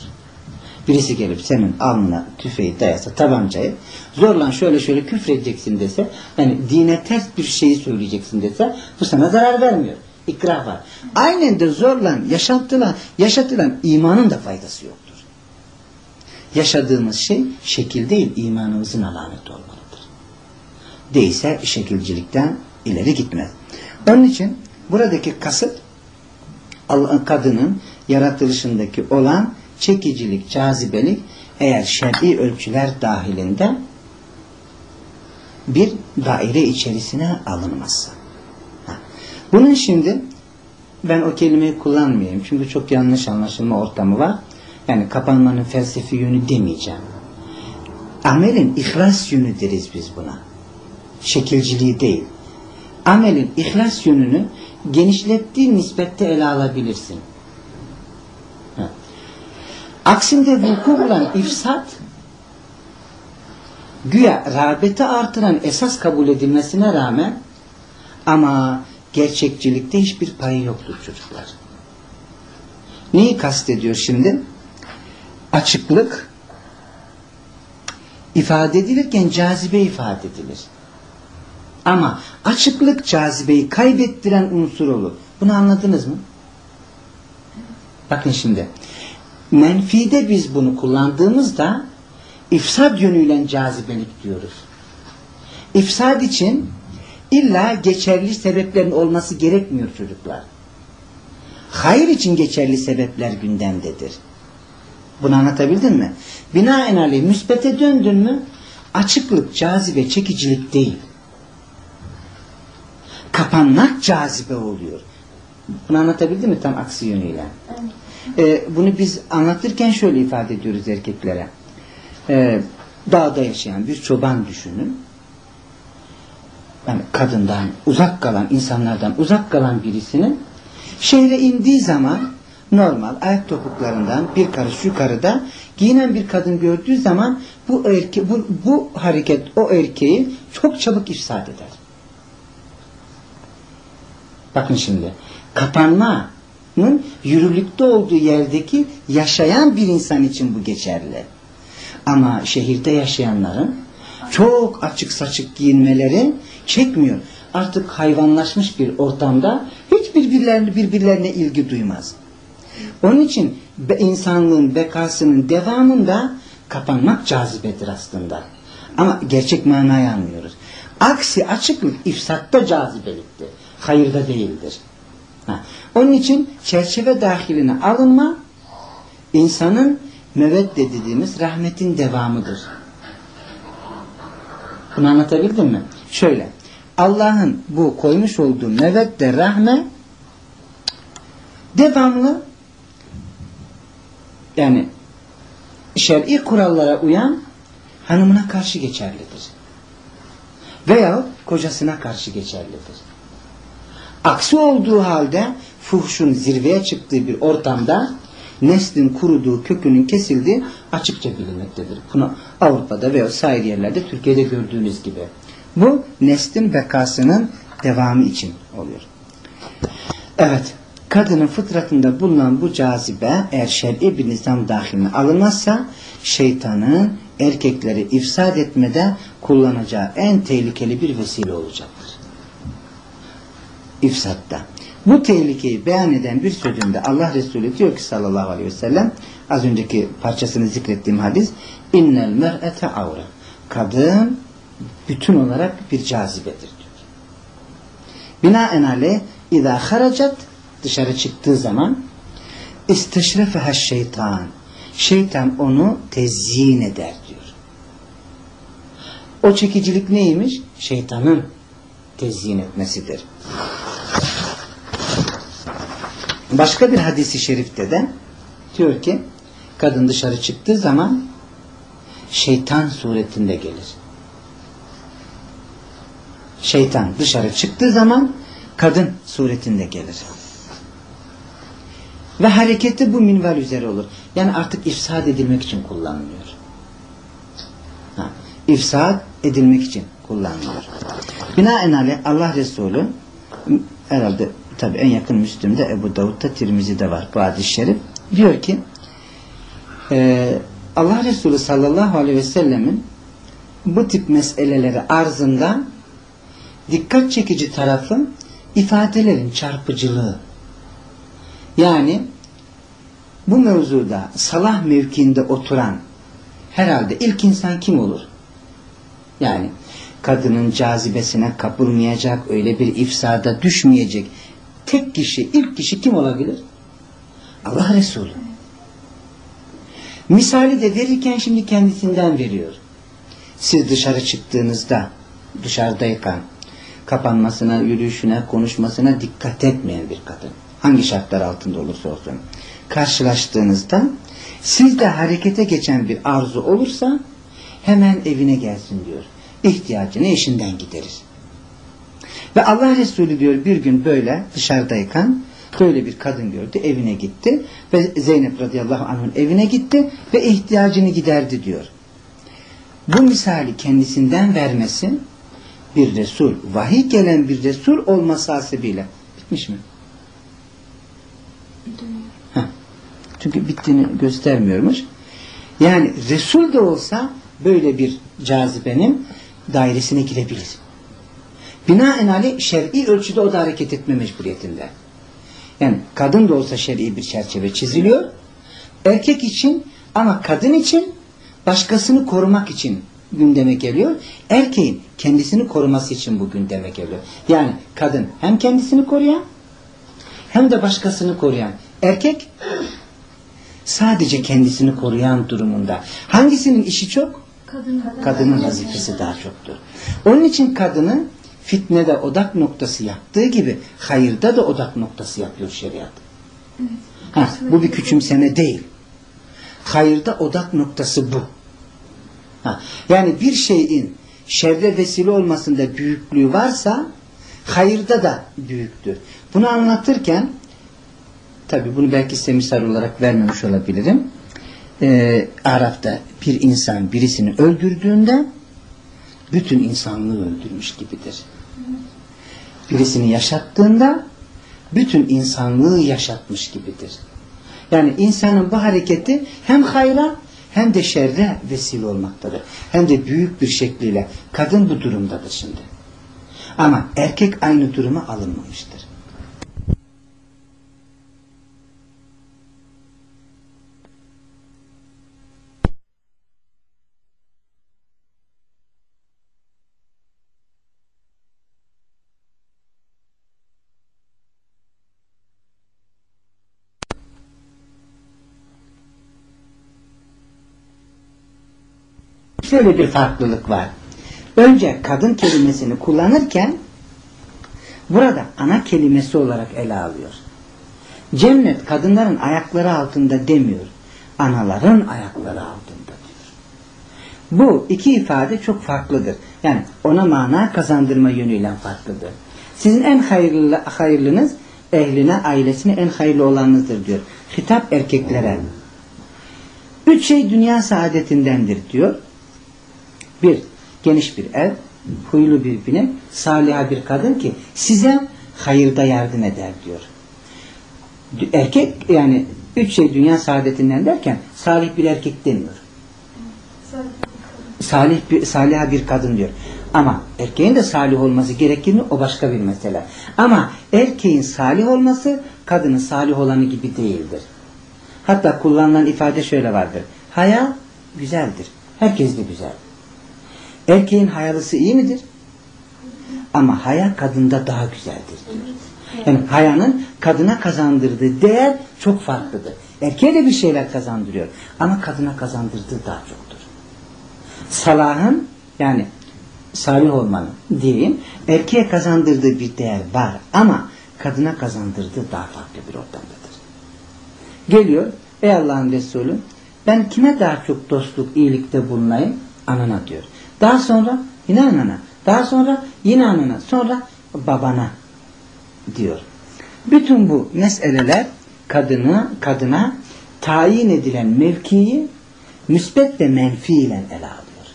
Birisi gelip senin alnına tüfeği dayasa, tabancayı zorla şöyle şöyle küfredeceksin dese, yani dine ters bir şeyi söyleyeceksin dese, bu sana zarar vermiyor. İkrah var. Aynen de zorla yaşatılan, yaşatılan imanın da faydası yoktur. Yaşadığımız şey şekil değil, imanımızın alameti olmalıdır. Değilse şekilcilikten ileri gitmez. Onun için buradaki kasıt kadının yaratılışındaki olan çekicilik, cazibelik eğer şer'i ölçüler dahilinde bir daire içerisine alınmazsa. Bunun şimdi ben o kelimeyi kullanmayayım. Çünkü çok yanlış anlaşılma ortamı var. Yani kapanmanın felsefi yönü demeyeceğim. Amelin ihlas yönü deriz biz buna. Şekilciliği değil. Amelin ihlas yönünü genişlettiği nispette ele alabilirsin. Aksinde vuku bulan ifsat güya rağbeti artıran esas kabul edilmesine rağmen ama gerçekçilikte hiçbir payı yoktur çocuklar. Neyi kastediyor şimdi? Açıklık ifade edilirken cazibe ifade edilir. Ama açıklık cazibeyi kaybettiren unsur olur. Bunu anladınız mı? Bakın şimdi. Menfide biz bunu kullandığımızda ifsad yönüyle cazibelik diyoruz. İfsad için illa geçerli sebeplerin olması gerekmiyor çocuklar. Hayır için geçerli sebepler gündemdedir. Bunu anlatabildim mi? Binaenaleyh müspete döndün mü açıklık, cazibe, çekicilik değil. Kapanmak cazibe oluyor. Bunu anlatabildim mi tam aksi yönüyle? Evet. Ee, bunu biz anlatırken şöyle ifade ediyoruz erkeklere. Ee, dağda yaşayan bir çoban düşünün. Yani kadından uzak kalan, insanlardan uzak kalan birisinin şehre indiği zaman normal ayak topuklarından bir karış yukarıda giyinen bir kadın gördüğü zaman bu erke bu, bu hareket o erkeği çok çabuk ifsad eder. Bakın şimdi kapanmanın yürürlükte olduğu yerdeki yaşayan bir insan için bu geçerli. Ama şehirde yaşayanların çok açık saçık giyinmeleri çekmiyor. Artık hayvanlaşmış bir ortamda hiç birbirlerine, birbirlerine ilgi duymaz. Onun için insanlığın bekasının devamında kapanmak cazibedir aslında. Ama gerçek manayı anlıyoruz. Aksi açıklık ifsatta cazibeliktir. Hayırda değildir. Ha. Onun için çerçeve dahiline alınma insanın mevedde dediğimiz rahmetin devamıdır. Bunu anlatabildim mi? Şöyle. Allah'ın bu koymuş olduğu mevedde rahme devamlı yani şer'i kurallara uyan hanımına karşı geçerlidir. Veya kocasına karşı geçerlidir. Aksi olduğu halde fuhşun zirveye çıktığı bir ortamda neslin kuruduğu, kökünün kesildiği açıkça bilinmektedir. Bunu Avrupa'da veya sair yerlerde Türkiye'de gördüğünüz gibi. Bu neslin bekasının devamı için oluyor. Evet, kadının fıtratında bulunan bu cazibe eğer şer'i bir nizam dahiline alınmazsa şeytanın erkekleri ifsad etmede kullanacağı en tehlikeli bir vesile olacaktır. İfsatta. Bu tehlikeyi beyan eden bir sözünde Allah Resulü diyor ki sallallahu aleyhi ve sellem az önceki parçasını zikrettiğim hadis innel mer'ete avra kadın bütün olarak bir cazibedir diyor. Binaenaleyh idâ haracat dışarı çıktığı zaman isteşrefeha şeytan şeytan onu tezyin eder diyor. O çekicilik neymiş? Şeytanın tezyin etmesidir. Başka bir hadisi şerifte de diyor ki kadın dışarı çıktığı zaman şeytan suretinde gelir. Şeytan dışarı çıktığı zaman kadın suretinde gelir. Ve hareketi bu minval üzere olur. Yani artık ifsad edilmek için kullanılıyor. Ha, ifsad edilmek için kullanılıyor. Binaenaleyh Allah Resulü herhalde tabi en yakın Müslüm'de Ebu Davud'da Tirmizi'de var bu hadis-i şerif. Diyor ki e, Allah Resulü sallallahu aleyhi ve sellemin bu tip meseleleri arzında dikkat çekici tarafı ifadelerin çarpıcılığı. Yani bu mevzuda salah mevkiinde oturan herhalde ilk insan kim olur? Yani kadının cazibesine kapılmayacak, öyle bir ifsada düşmeyecek tek kişi, ilk kişi kim olabilir? Allah Resulü. Misali de verirken şimdi kendisinden veriyor. Siz dışarı çıktığınızda, dışarıdayken kapanmasına, yürüyüşüne, konuşmasına dikkat etmeyen bir kadın. Hangi şartlar altında olursa olsun. Karşılaştığınızda sizde harekete geçen bir arzu olursa hemen evine gelsin diyor. İhtiyacını eşinden giderir. Ve Allah Resulü diyor bir gün böyle dışarıdayken böyle bir kadın gördü evine gitti ve Zeynep radıyallahu anh'ın evine gitti ve ihtiyacını giderdi diyor. Bu misali kendisinden vermesi bir Resul, vahiy gelen bir Resul olması hasebiyle bitmiş mi? Çünkü bittiğini göstermiyormuş. Yani Resul de olsa böyle bir cazibenin dairesine girebilir. Binaenaleyh şer'i ölçüde o da hareket etme mecburiyetinde. Yani kadın da olsa şer'i bir çerçeve çiziliyor. Erkek için ama kadın için başkasını korumak için gündeme geliyor. Erkeğin kendisini koruması için bu gündeme geliyor. Yani kadın hem kendisini koruyan hem de başkasını koruyan. Erkek sadece kendisini koruyan durumunda. Hangisinin işi çok? Kadın, Kadının vazifesi daha çoktur. Onun için kadını fitnede odak noktası yaptığı gibi hayırda da odak noktası yapıyor şeriat. Evet. Ha, bu bir küçümseme değil. Hayırda odak noktası bu. Ha, yani bir şeyin şerre vesile olmasında büyüklüğü varsa hayırda da büyüktür. Bunu anlatırken tabi bunu belki size misal olarak vermemiş olabilirim. Ee, Arap'ta bir insan birisini öldürdüğünde bütün insanlığı öldürmüş gibidir. Birisini yaşattığında bütün insanlığı yaşatmış gibidir. Yani insanın bu hareketi hem hayra hem de şerre vesile olmaktadır. Hem de büyük bir şekliyle kadın bu durumdadır şimdi. Ama erkek aynı duruma alınmamıştır. Şöyle bir farklılık var. Önce kadın kelimesini kullanırken burada ana kelimesi olarak ele alıyor. Cennet kadınların ayakları altında demiyor. Anaların ayakları altında diyor. Bu iki ifade çok farklıdır. Yani ona mana kazandırma yönüyle farklıdır. Sizin en hayırlı, hayırlınız ehline, ailesine en hayırlı olanınızdır diyor. Hitap erkeklere. Üç şey dünya saadetindendir diyor. Bir, geniş bir ev, huylu bir bine, saliha bir kadın ki size hayırda yardım eder diyor. Erkek yani üç şey dünya saadetinden derken salih bir erkek demiyor. Salih bir, saliha bir kadın diyor. Ama erkeğin de salih olması gerekir mi? O başka bir mesele. Ama erkeğin salih olması kadının salih olanı gibi değildir. Hatta kullanılan ifade şöyle vardır. Haya güzeldir. Herkes de güzel. Erkeğin hayalısı iyi midir? Ama haya kadında daha güzeldir diyor. Yani hayanın kadına kazandırdığı değer çok farklıdır. Erkeğe de bir şeyler kazandırıyor. Ama kadına kazandırdığı daha çoktur. Salahın yani salih olmanın diyeyim erkeğe kazandırdığı bir değer var ama kadına kazandırdığı daha farklı bir ortamdadır. Geliyor ey Allah'ın Resulü ben kime daha çok dostluk, iyilikte bulunayım? Anana diyor. Daha sonra yine anana. Daha sonra yine anana. Sonra babana diyor. Bütün bu meseleler kadını, kadına tayin edilen mevkiyi müsbet ve menfi ile ele alıyor.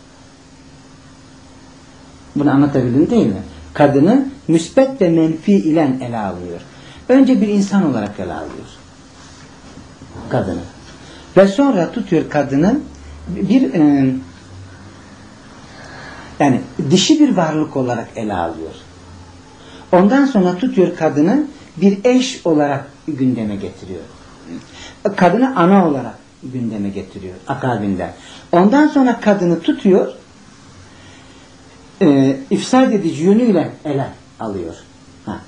Bunu anlatabildim değil mi? Kadını müsbet ve menfi ile ele alıyor. Önce bir insan olarak ele alıyor. Kadını. Ve sonra tutuyor kadını bir e, yani dişi bir varlık olarak ele alıyor. Ondan sonra tutuyor kadını bir eş olarak gündeme getiriyor. Kadını ana olarak gündeme getiriyor akabinden. Ondan sonra kadını tutuyor e, ifsad edici yönüyle ele alıyor. Ha.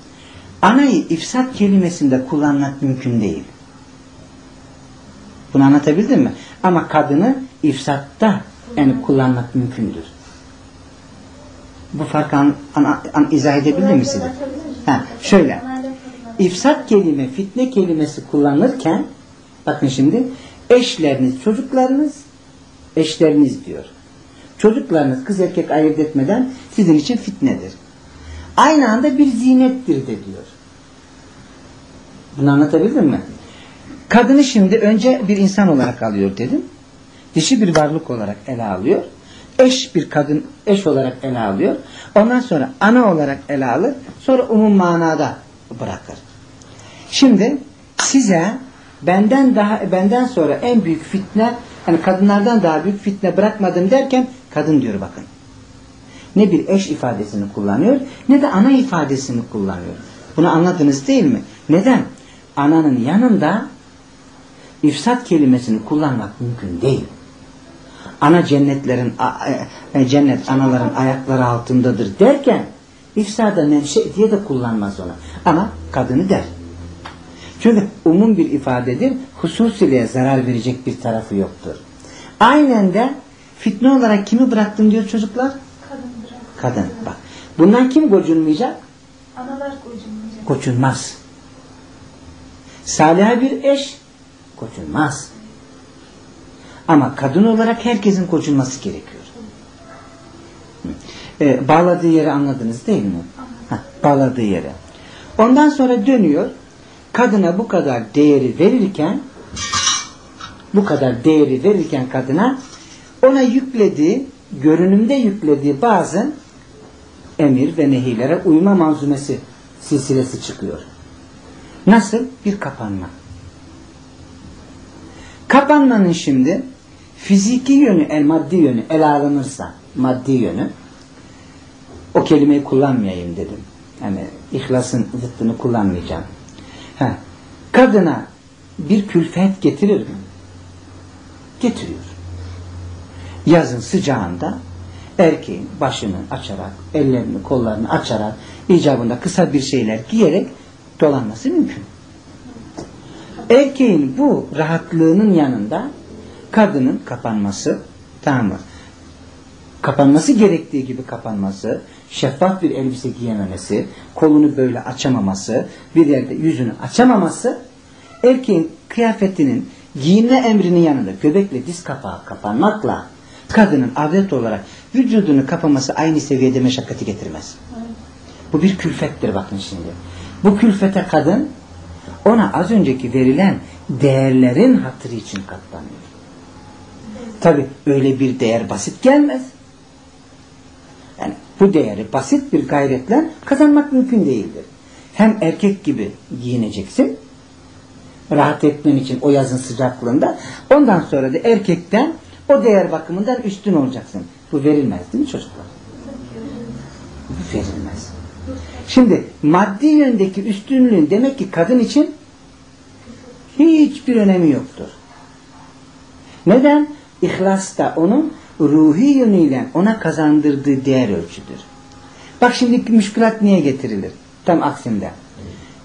Anayı ifsat kelimesinde kullanmak mümkün değil. Bunu anlatabildim mi? Ama kadını ifsatta yani kullanmak mümkündür. Bu farkı an, an, an, izah edebilir misiniz? Ha, şöyle. İfsat kelime, fitne kelimesi kullanılırken bakın şimdi eşleriniz, çocuklarınız eşleriniz diyor. Çocuklarınız kız erkek ayırt etmeden sizin için fitnedir. Aynı anda bir zinettir de diyor. Bunu anlatabildim mi? Kadını şimdi önce bir insan olarak alıyor dedim. Dişi bir varlık olarak ele alıyor eş bir kadın eş olarak ele alıyor. Ondan sonra ana olarak ele alır. Sonra umum manada bırakır. Şimdi size benden daha benden sonra en büyük fitne yani kadınlardan daha büyük fitne bırakmadım derken kadın diyor bakın. Ne bir eş ifadesini kullanıyor ne de ana ifadesini kullanıyor. Bunu anladınız değil mi? Neden? Ananın yanında ifsat kelimesini kullanmak mümkün değil ana cennetlerin e, e, cennet anaların ayakları altındadır derken ifsada menşe diye de kullanmaz onu. Ama kadını der. Çünkü umum bir ifadedir. Hususiliğe zarar verecek bir tarafı yoktur. Aynen de fitne olarak kimi bıraktın diyor çocuklar? Kadın bırak. Kadın. Bak. Bundan kim gocunmayacak? Analar gocunmayacak. Gocunmaz. Salih bir eş gocunmaz. Ama kadın olarak herkesin koçulması gerekiyor. E, bağladığı yeri anladınız değil mi? Heh, bağladığı yere. Ondan sonra dönüyor. Kadına bu kadar değeri verirken bu kadar değeri verirken kadına ona yüklediği, görünümde yüklediği bazı emir ve nehilere uyma manzumesi silsilesi çıkıyor. Nasıl? Bir kapanma. Kapanmanın şimdi fiziki yönü, el maddi yönü ele alınırsa, maddi yönü o kelimeyi kullanmayayım dedim. Yani ihlasın zıttını kullanmayacağım. Ha, kadına bir külfet getirir mi? Getiriyor. Yazın sıcağında erkeğin başını açarak, ellerini, kollarını açarak, icabında kısa bir şeyler giyerek dolanması mümkün. Erkeğin bu rahatlığının yanında kadının kapanması, tamam mı? Kapanması gerektiği gibi kapanması, şeffaf bir elbise giyememesi, kolunu böyle açamaması, bir yerde yüzünü açamaması, erkeğin kıyafetinin giyinme emrinin yanında göbekle diz kapağı kapanmakla kadının avret olarak vücudunu kapaması aynı seviyede meşakkati getirmez. Bu bir külfettir bakın şimdi. Bu külfete kadın ona az önceki verilen değerlerin hatırı için katlanıyor. Tabi öyle bir değer basit gelmez. Yani bu değeri basit bir gayretle kazanmak mümkün değildir. Hem erkek gibi giyineceksin, rahat etmen için o yazın sıcaklığında, ondan sonra da erkekten o değer bakımından üstün olacaksın. Bu verilmez değil mi çocuklar? Bu verilmez. Şimdi maddi yöndeki üstünlüğün demek ki kadın için hiçbir önemi yoktur. Neden? İhlas da onun ruhi yönüyle ona kazandırdığı değer ölçüdür. Bak şimdi müşkülat niye getirilir? Tam aksinde.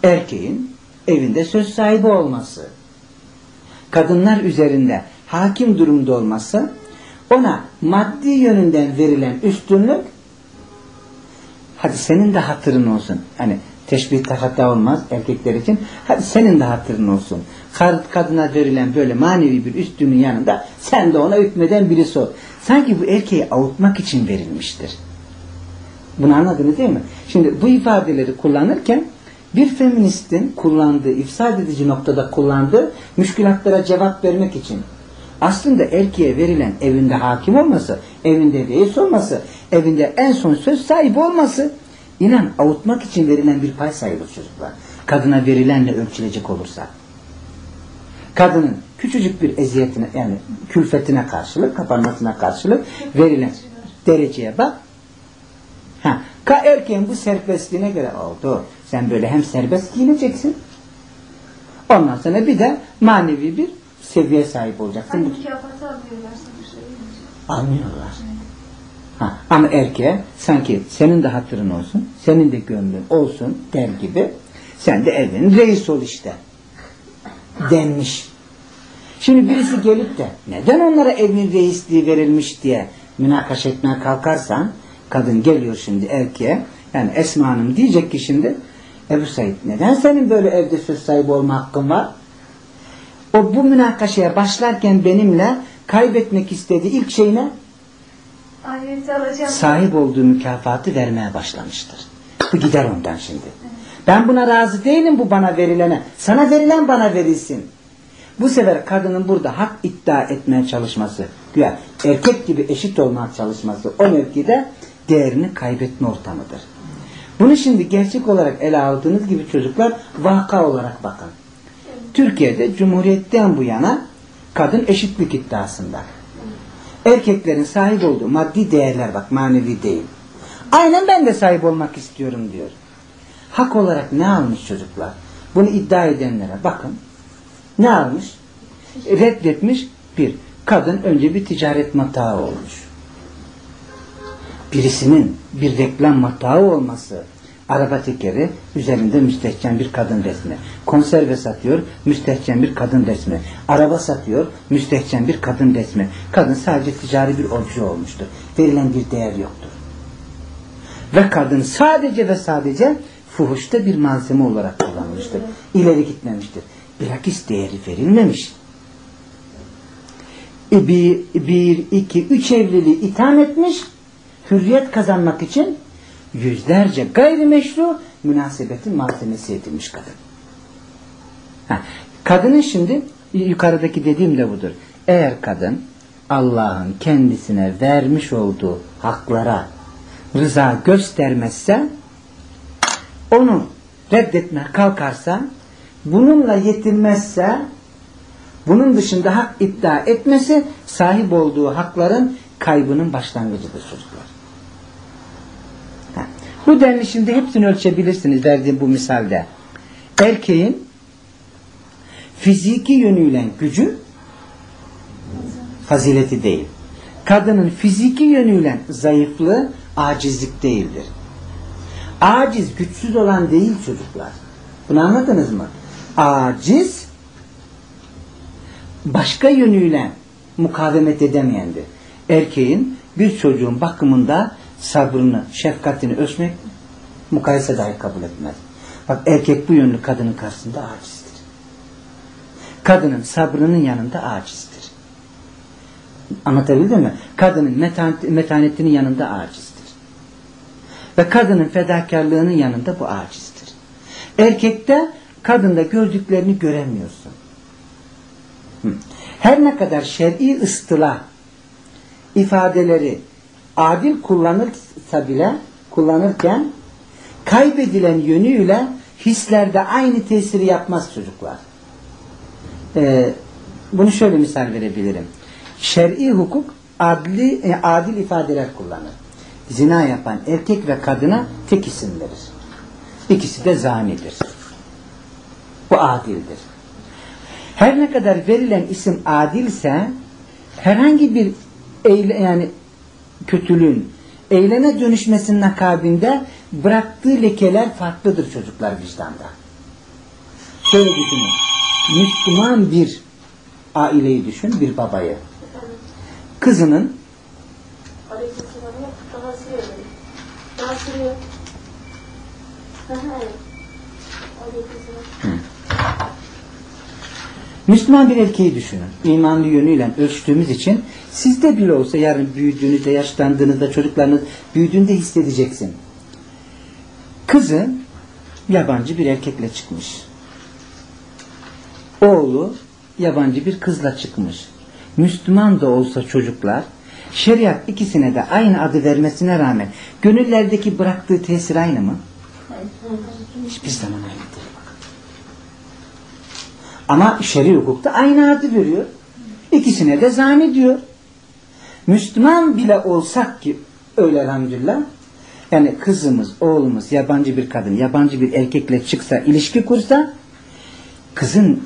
Erkeğin evinde söz sahibi olması, kadınlar üzerinde hakim durumda olması, ona maddi yönünden verilen üstünlük, hadi senin de hatırın olsun. Hani teşbih hata olmaz erkekler için. Hadi senin de hatırın olsun. Kadına verilen böyle manevi bir üstünün yanında sen de ona hükmeden birisi ol. Sanki bu erkeği avutmak için verilmiştir. Bunu anladınız değil mi? Şimdi bu ifadeleri kullanırken bir feministin kullandığı, ifsad edici noktada kullandığı müşkülatlara cevap vermek için aslında erkeğe verilen evinde hakim olması, evinde reis olması, evinde en son söz sahibi olması inan avutmak için verilen bir pay sayılır çocuklar. Kadına verilenle ölçülecek olursa. Kadının küçücük bir eziyetine yani külfetine karşılık, kapanmasına karşılık verilen dereceye bak. Ha, ka erkeğin bu serbestliğine göre oldu. Sen böyle hem serbest giyineceksin. Ondan sonra bir de manevi bir seviye sahip olacaksın. Hani mükafatı alıyorlarsa bir şey Almıyorlar. Ha, ama erkeğe sanki senin de hatırın olsun, senin de gönlün olsun der gibi sen de evin reis ol işte denmiş. Şimdi birisi gelip de neden onlara evin reisliği verilmiş diye münakaş etmeye kalkarsan kadın geliyor şimdi erkeğe yani Esma Hanım diyecek ki şimdi Ebu Said neden senin böyle evde söz sahibi olma hakkın var? O bu münakaşaya başlarken benimle kaybetmek istediği ilk şey ne? Sahip olduğu mükafatı vermeye başlamıştır. Bu gider ondan şimdi. Ben buna razı değilim bu bana verilene. Sana verilen bana verilsin. Bu sefer kadının burada hak iddia etmeye çalışması, güya erkek gibi eşit olmaya çalışması o mevkide değerini kaybetme ortamıdır. Bunu şimdi gerçek olarak ele aldığınız gibi çocuklar vaka olarak bakın. Türkiye'de Cumhuriyet'ten bu yana kadın eşitlik iddiasında. Erkeklerin sahip olduğu maddi değerler bak manevi değil. Aynen ben de sahip olmak istiyorum diyor. Hak olarak ne almış çocuklar? Bunu iddia edenlere bakın. Ne almış? Reddetmiş bir. Kadın önce bir ticaret matağı olmuş. Birisinin bir reklam matağı olması, araba tekeri üzerinde müstehcen bir kadın resmi. Konserve satıyor, müstehcen bir kadın resmi. Araba satıyor, müstehcen bir kadın resmi. Kadın sadece ticari bir obje olmuştur. Verilen bir değer yoktur. Ve kadın sadece ve sadece fuhuşta bir malzeme olarak kullanılmıştır. İleri gitmemiştir. Bilakis değeri verilmemiş. E, bir, bir, iki, üç evliliği itham etmiş, hürriyet kazanmak için yüzlerce gayrimeşru münasebetin malzemesi edilmiş kadın. Ha, kadının şimdi yukarıdaki dediğim de budur. Eğer kadın Allah'ın kendisine vermiş olduğu haklara rıza göstermezse onu reddetmeye kalkarsa bununla yetinmezse Bunun dışında hak iddia etmesi sahip olduğu hakların kaybının başlangıcıdır çocuklar. Bu denli şimdi hepsini ölçebilirsiniz verdiğim bu misalde. Erkeğin fiziki yönüyle gücü fazileti değil. Kadının fiziki yönüyle zayıflığı acizlik değildir. Aciz güçsüz olan değil çocuklar. Bunu anladınız mı? Aciz başka yönüyle mukavemet edemeyendir. Erkeğin bir çocuğun bakımında sabrını, şefkatini ölçmek mukayese dahi kabul etmez. Bak erkek bu yönlü kadının karşısında acizdir. Kadının sabrının yanında acizdir. Anlatabildim mi? Kadının metan metanetinin yanında acizdir. Ve kadının fedakarlığının yanında bu acizdir. Erkekte kadında gördüklerini göremiyorsun. Her ne kadar şer'i ıstılah ifadeleri adil kullanırsa bile kullanırken kaybedilen yönüyle hislerde aynı tesiri yapmaz çocuklar. Ee, bunu şöyle misal verebilirim. Şer'i hukuk adli, e, adil ifadeler kullanır. Zina yapan erkek ve kadına tek isim verir. İkisi de zanidir. Bu adildir. Her ne kadar verilen isim adilse herhangi bir eyle, yani kötülüğün eyleme dönüşmesinin akabinde bıraktığı lekeler farklıdır çocuklar vicdanda. Şöyle düşünün. Müslüman bir aileyi düşün, bir babayı. Kızının. Hı. Müslüman bir erkeği düşünün. İmanlı yönüyle ölçtüğümüz için sizde bile olsa yarın büyüdüğünüzde, yaşlandığınızda, çocuklarınız büyüdüğünde hissedeceksin. Kızı yabancı bir erkekle çıkmış. Oğlu yabancı bir kızla çıkmış. Müslüman da olsa çocuklar şeriat ikisine de aynı adı vermesine rağmen gönüllerdeki bıraktığı tesir aynı mı? Hiçbir zaman aynı. Ama şer'i hukukta aynı adı veriyor. İkisine de zani diyor. Müslüman bile olsak ki öyle elhamdülillah yani kızımız, oğlumuz yabancı bir kadın, yabancı bir erkekle çıksa, ilişki kursa kızın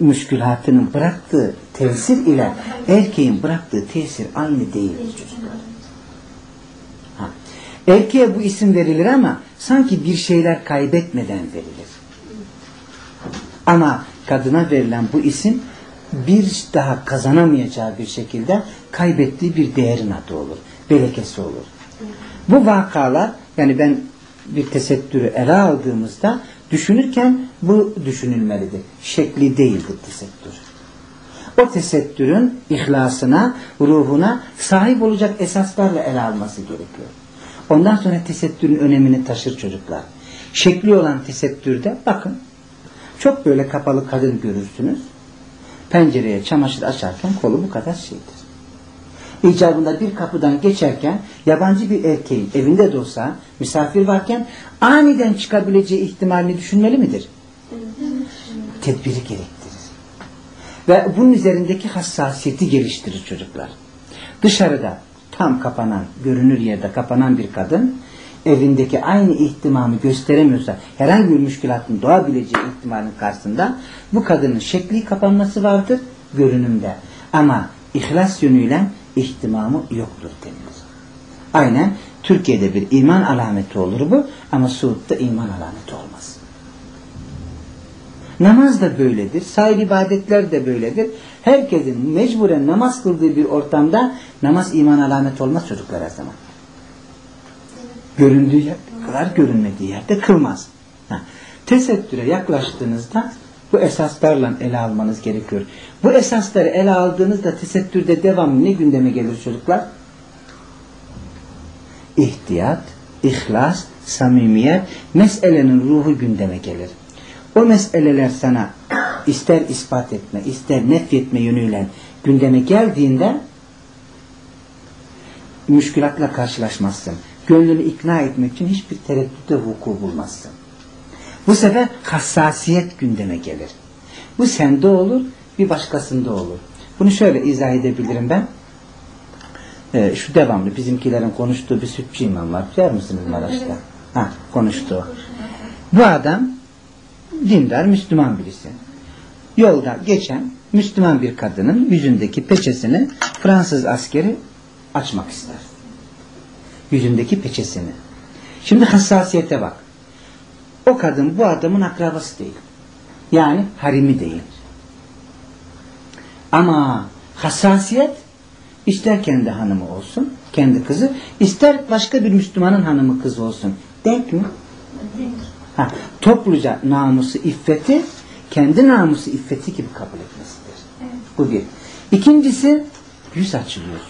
müşkülatının bıraktığı tesir ile erkeğin bıraktığı tesir aynı değil çocuklar. Ha. Erkeğe bu isim verilir ama sanki bir şeyler kaybetmeden verilir. Ama kadına verilen bu isim bir daha kazanamayacağı bir şekilde kaybettiği bir değerin adı olur. Belekesi olur. Bu vakalar yani ben bir tesettürü ele aldığımızda düşünürken bu düşünülmelidir. Şekli değildir tesettür. O tesettürün ihlasına, ruhuna sahip olacak esaslarla ele alması gerekiyor. Ondan sonra tesettürün önemini taşır çocuklar. Şekli olan tesettürde bakın çok böyle kapalı kadın görürsünüz. Pencereye çamaşır açarken kolu bu kadar şeydir. İcabında bir kapıdan geçerken yabancı bir erkeğin evinde de olsa misafir varken aniden çıkabileceği ihtimalini düşünmeli midir? Tedbiri gerektirir. Ve bunun üzerindeki hassasiyeti geliştirir çocuklar. Dışarıda tam kapanan, görünür yerde kapanan bir kadın evindeki aynı ihtimamı gösteremiyorsa herhangi bir müşkülatın doğabileceği ihtimalin karşısında bu kadının şekli kapanması vardır görünümde. Ama ihlas yönüyle ihtimamı yoktur denilir. Aynen Türkiye'de bir iman alameti olur bu ama Suud'da iman alameti olmaz. Namaz da böyledir. Sair ibadetler de böyledir. Herkesin mecburen namaz kıldığı bir ortamda namaz iman alameti olmaz çocuklar her zaman. Göründüğü yer kılar, görünmediği yerde kılmaz. Ha. Tesettüre yaklaştığınızda bu esaslarla ele almanız gerekiyor. Bu esasları ele aldığınızda tesettürde devamlı ne gündeme gelir çocuklar? İhtiyat, ihlas, samimiyet, meselenin ruhu gündeme gelir. O meseleler sana ister ispat etme, ister nefretme yönüyle gündeme geldiğinde müşkülatla karşılaşmazsın. Gönlünü ikna etmek için hiçbir tereddütte vuku bulmazsın. Bu sefer hassasiyet gündeme gelir. Bu sende olur bir başkasında olur. Bunu şöyle izah edebilirim ben. Ee, şu devamlı bizimkilerin konuştuğu bir sütçü imam var. Biliyor musunuz Maraş'ta? Ha, konuştu. Bu adam dindar Müslüman birisi. Yolda geçen Müslüman bir kadının yüzündeki peçesini Fransız askeri açmak ister. Yüzündeki peçesini. Şimdi hassasiyete bak. O kadın bu adamın akrabası değil. Yani harimi değil. Ama hassasiyet ister kendi hanımı olsun, kendi kızı, ister başka bir Müslümanın hanımı kızı olsun. Denk mi? Ha, topluca namusu, iffeti kendi namusu, iffeti gibi kabul etmesidir. Bu bir. İkincisi yüz açılıyor.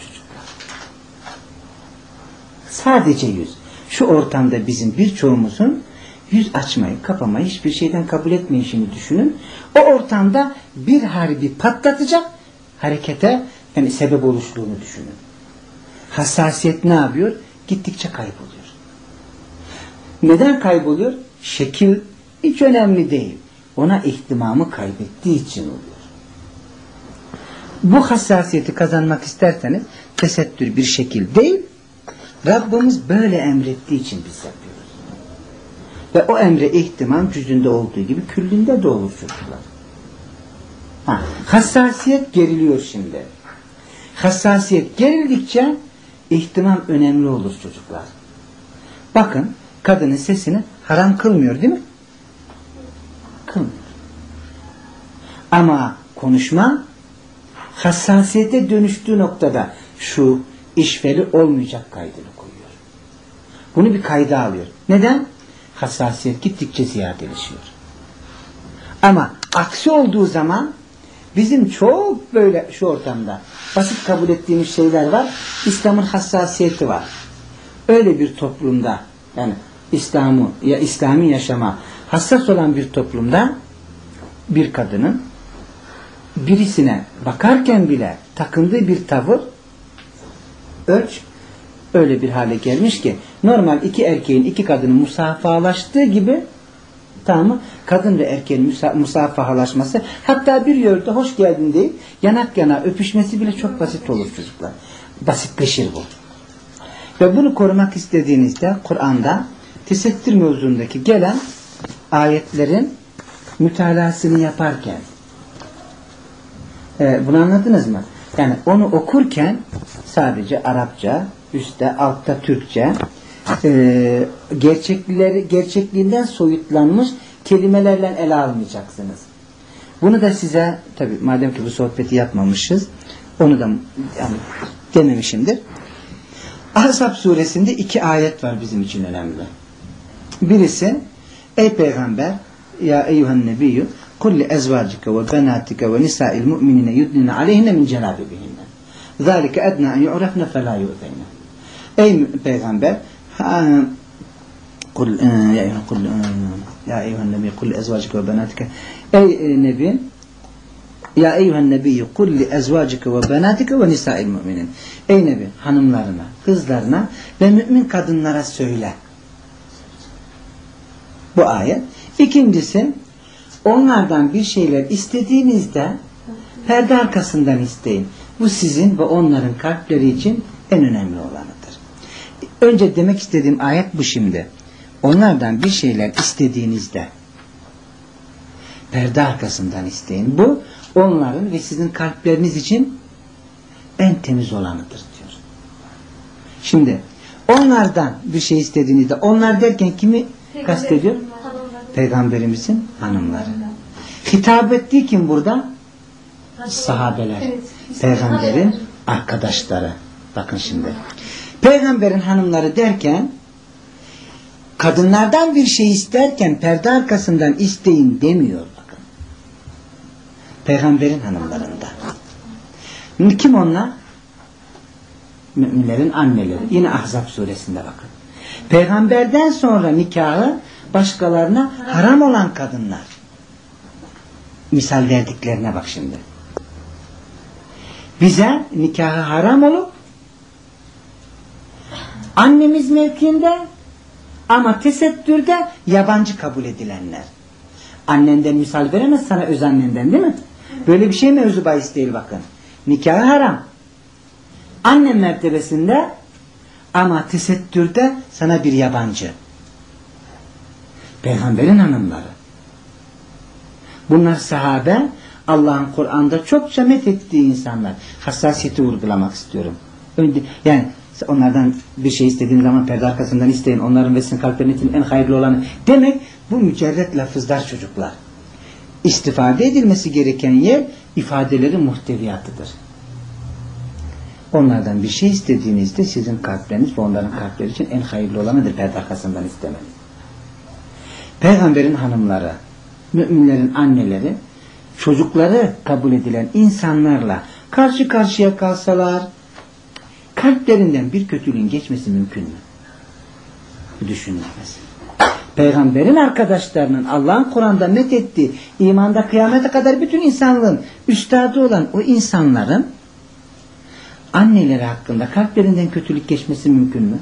Sadece yüz. Şu ortamda bizim birçoğumuzun yüz açmayı, kapamayı, hiçbir şeyden kabul etmeyişini düşünün. O ortamda bir harbi patlatacak harekete yani sebep oluştuğunu düşünün. Hassasiyet ne yapıyor? Gittikçe kayboluyor. Neden kayboluyor? Şekil hiç önemli değil. Ona ihtimamı kaybettiği için oluyor. Bu hassasiyeti kazanmak isterseniz tesettür bir şekil değil, Rabbimiz böyle emrettiği için biz yapıyoruz. Ve o emre ihtimam cüzünde olduğu gibi küllünde de olur çocuklar. Ha, hassasiyet geriliyor şimdi. Hassasiyet gerildikçe ihtimam önemli olur çocuklar. Bakın kadının sesini haram kılmıyor değil mi? Kılmıyor. Ama konuşma hassasiyete dönüştüğü noktada şu işveli olmayacak kaydını. Bunu bir kayda alıyor. Neden? Hassasiyet gittikçe ziyadeleşiyor. Ama aksi olduğu zaman bizim çok böyle şu ortamda basit kabul ettiğimiz şeyler var. İslam'ın hassasiyeti var. Öyle bir toplumda yani İslam'ı ya İslami yaşama hassas olan bir toplumda bir kadının birisine bakarken bile takındığı bir tavır ölç öyle bir hale gelmiş ki normal iki erkeğin iki kadının musafahalaştığı gibi tamam mı? Kadın ve erkeğin musa musafahalaşması hatta bir yerde hoş geldin deyip yanak yana öpüşmesi bile çok basit olur çocuklar. Basitleşir bu. Ve bunu korumak istediğinizde Kur'an'da tesettür mevzundaki gelen ayetlerin mütalasını yaparken e, bunu anladınız mı? Yani onu okurken sadece Arapça, üstte, altta Türkçe e, gerçeklileri, gerçekliğinden soyutlanmış kelimelerle ele almayacaksınız. Bunu da size tabi madem ki bu sohbeti yapmamışız onu da yani dememişimdir. Ahzab suresinde iki ayet var bizim için önemli. Birisi ey peygamber ya eyyuhen nebiyyü kulli ezvacike ve benatike ve nisa'il mu'minine yudnine aleyhine min celabibihinne. Zalike edna en yu'rafne felâ yu'zeyne. Ey peygamber ya eyyuhen kul ya eyyuhen nebi kulli ezvacike ve benatike ey nebi ya eyyuhen nebiyyü kulli ezvacike ve benatike ve nisa'il müminin. Ey nebi hanımlarına, kızlarına ve mümin kadınlara söyle. Bu ayet. İkincisi onlardan bir şeyler istediğinizde perde arkasından isteyin. Bu sizin ve onların kalpleri için en önemli olanıdır. Önce demek istediğim ayet bu şimdi. Onlardan bir şeyler istediğinizde perde arkasından isteyin. Bu onların ve sizin kalpleriniz için en temiz olanıdır diyor. Şimdi onlardan bir şey istediğinizde onlar derken kimi kastediyor? Peygamberimizin hanımları. Hitap ettiği kim burada? Sahabeler. Peygamberin arkadaşları. Bakın şimdi. Peygamberin hanımları derken kadınlardan bir şey isterken perde arkasından isteyin demiyor bakın. Peygamberin hanımlarında. Kim onlar? Müminlerin anneleri. Yine Ahzab suresinde bakın. Peygamberden sonra nikahı başkalarına haram olan kadınlar. Misal verdiklerine bak şimdi. Bize nikahı haram olup annemiz mevkiinde ama tesettürde yabancı kabul edilenler. Annenden misal veremez sana öz annenden değil mi? Böyle bir şey mevzu bahis değil bakın. Nikahı haram. Anne mertebesinde ama tesettürde sana bir yabancı. Peygamberin hanımları. Bunlar sahabe Allah'ın Kur'an'da çokça methettiği insanlar. Hassasiyeti vurgulamak istiyorum. Yani onlardan bir şey istediğin zaman perde arkasından isteyin. Onların ve sizin kalplerinizin en hayırlı olanı. Demek bu mücerret lafızlar çocuklar. İstifade edilmesi gereken yer ifadeleri muhteviyatıdır. Onlardan bir şey istediğinizde sizin kalpleriniz ve onların kalpleri için en hayırlı olanıdır perde arkasından istemeniz. Peygamberin hanımları, müminlerin anneleri, çocukları kabul edilen insanlarla karşı karşıya kalsalar, kalplerinden bir kötülüğün geçmesi mümkün mü? Düşünülemez. Peygamberin arkadaşlarının Allah'ın Kur'an'da met ettiği imanda kıyamete kadar bütün insanlığın üstadı olan o insanların anneleri hakkında kalplerinden kötülük geçmesi mümkün mü?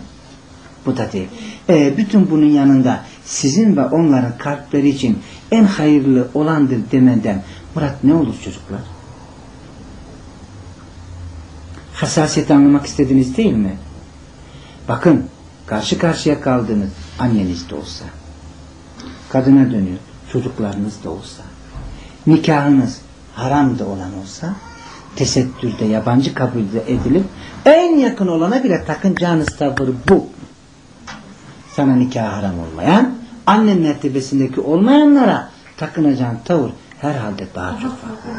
Bu da değil. Ee, bütün bunun yanında sizin ve onların kalpleri için en hayırlı olandır demeden Murat ne olur çocuklar? Hassasiyeti anlamak istediniz değil mi? Bakın karşı karşıya kaldığınız anneniz de olsa kadına dönüyor çocuklarınız da olsa nikahınız haram da olan olsa tesettürde yabancı kabul edilip en yakın olana bile takınacağınız tavır bu. Sana nikah haram olmayan anne mertebesindeki olmayanlara takınacağın tavır herhalde daha çok farklı.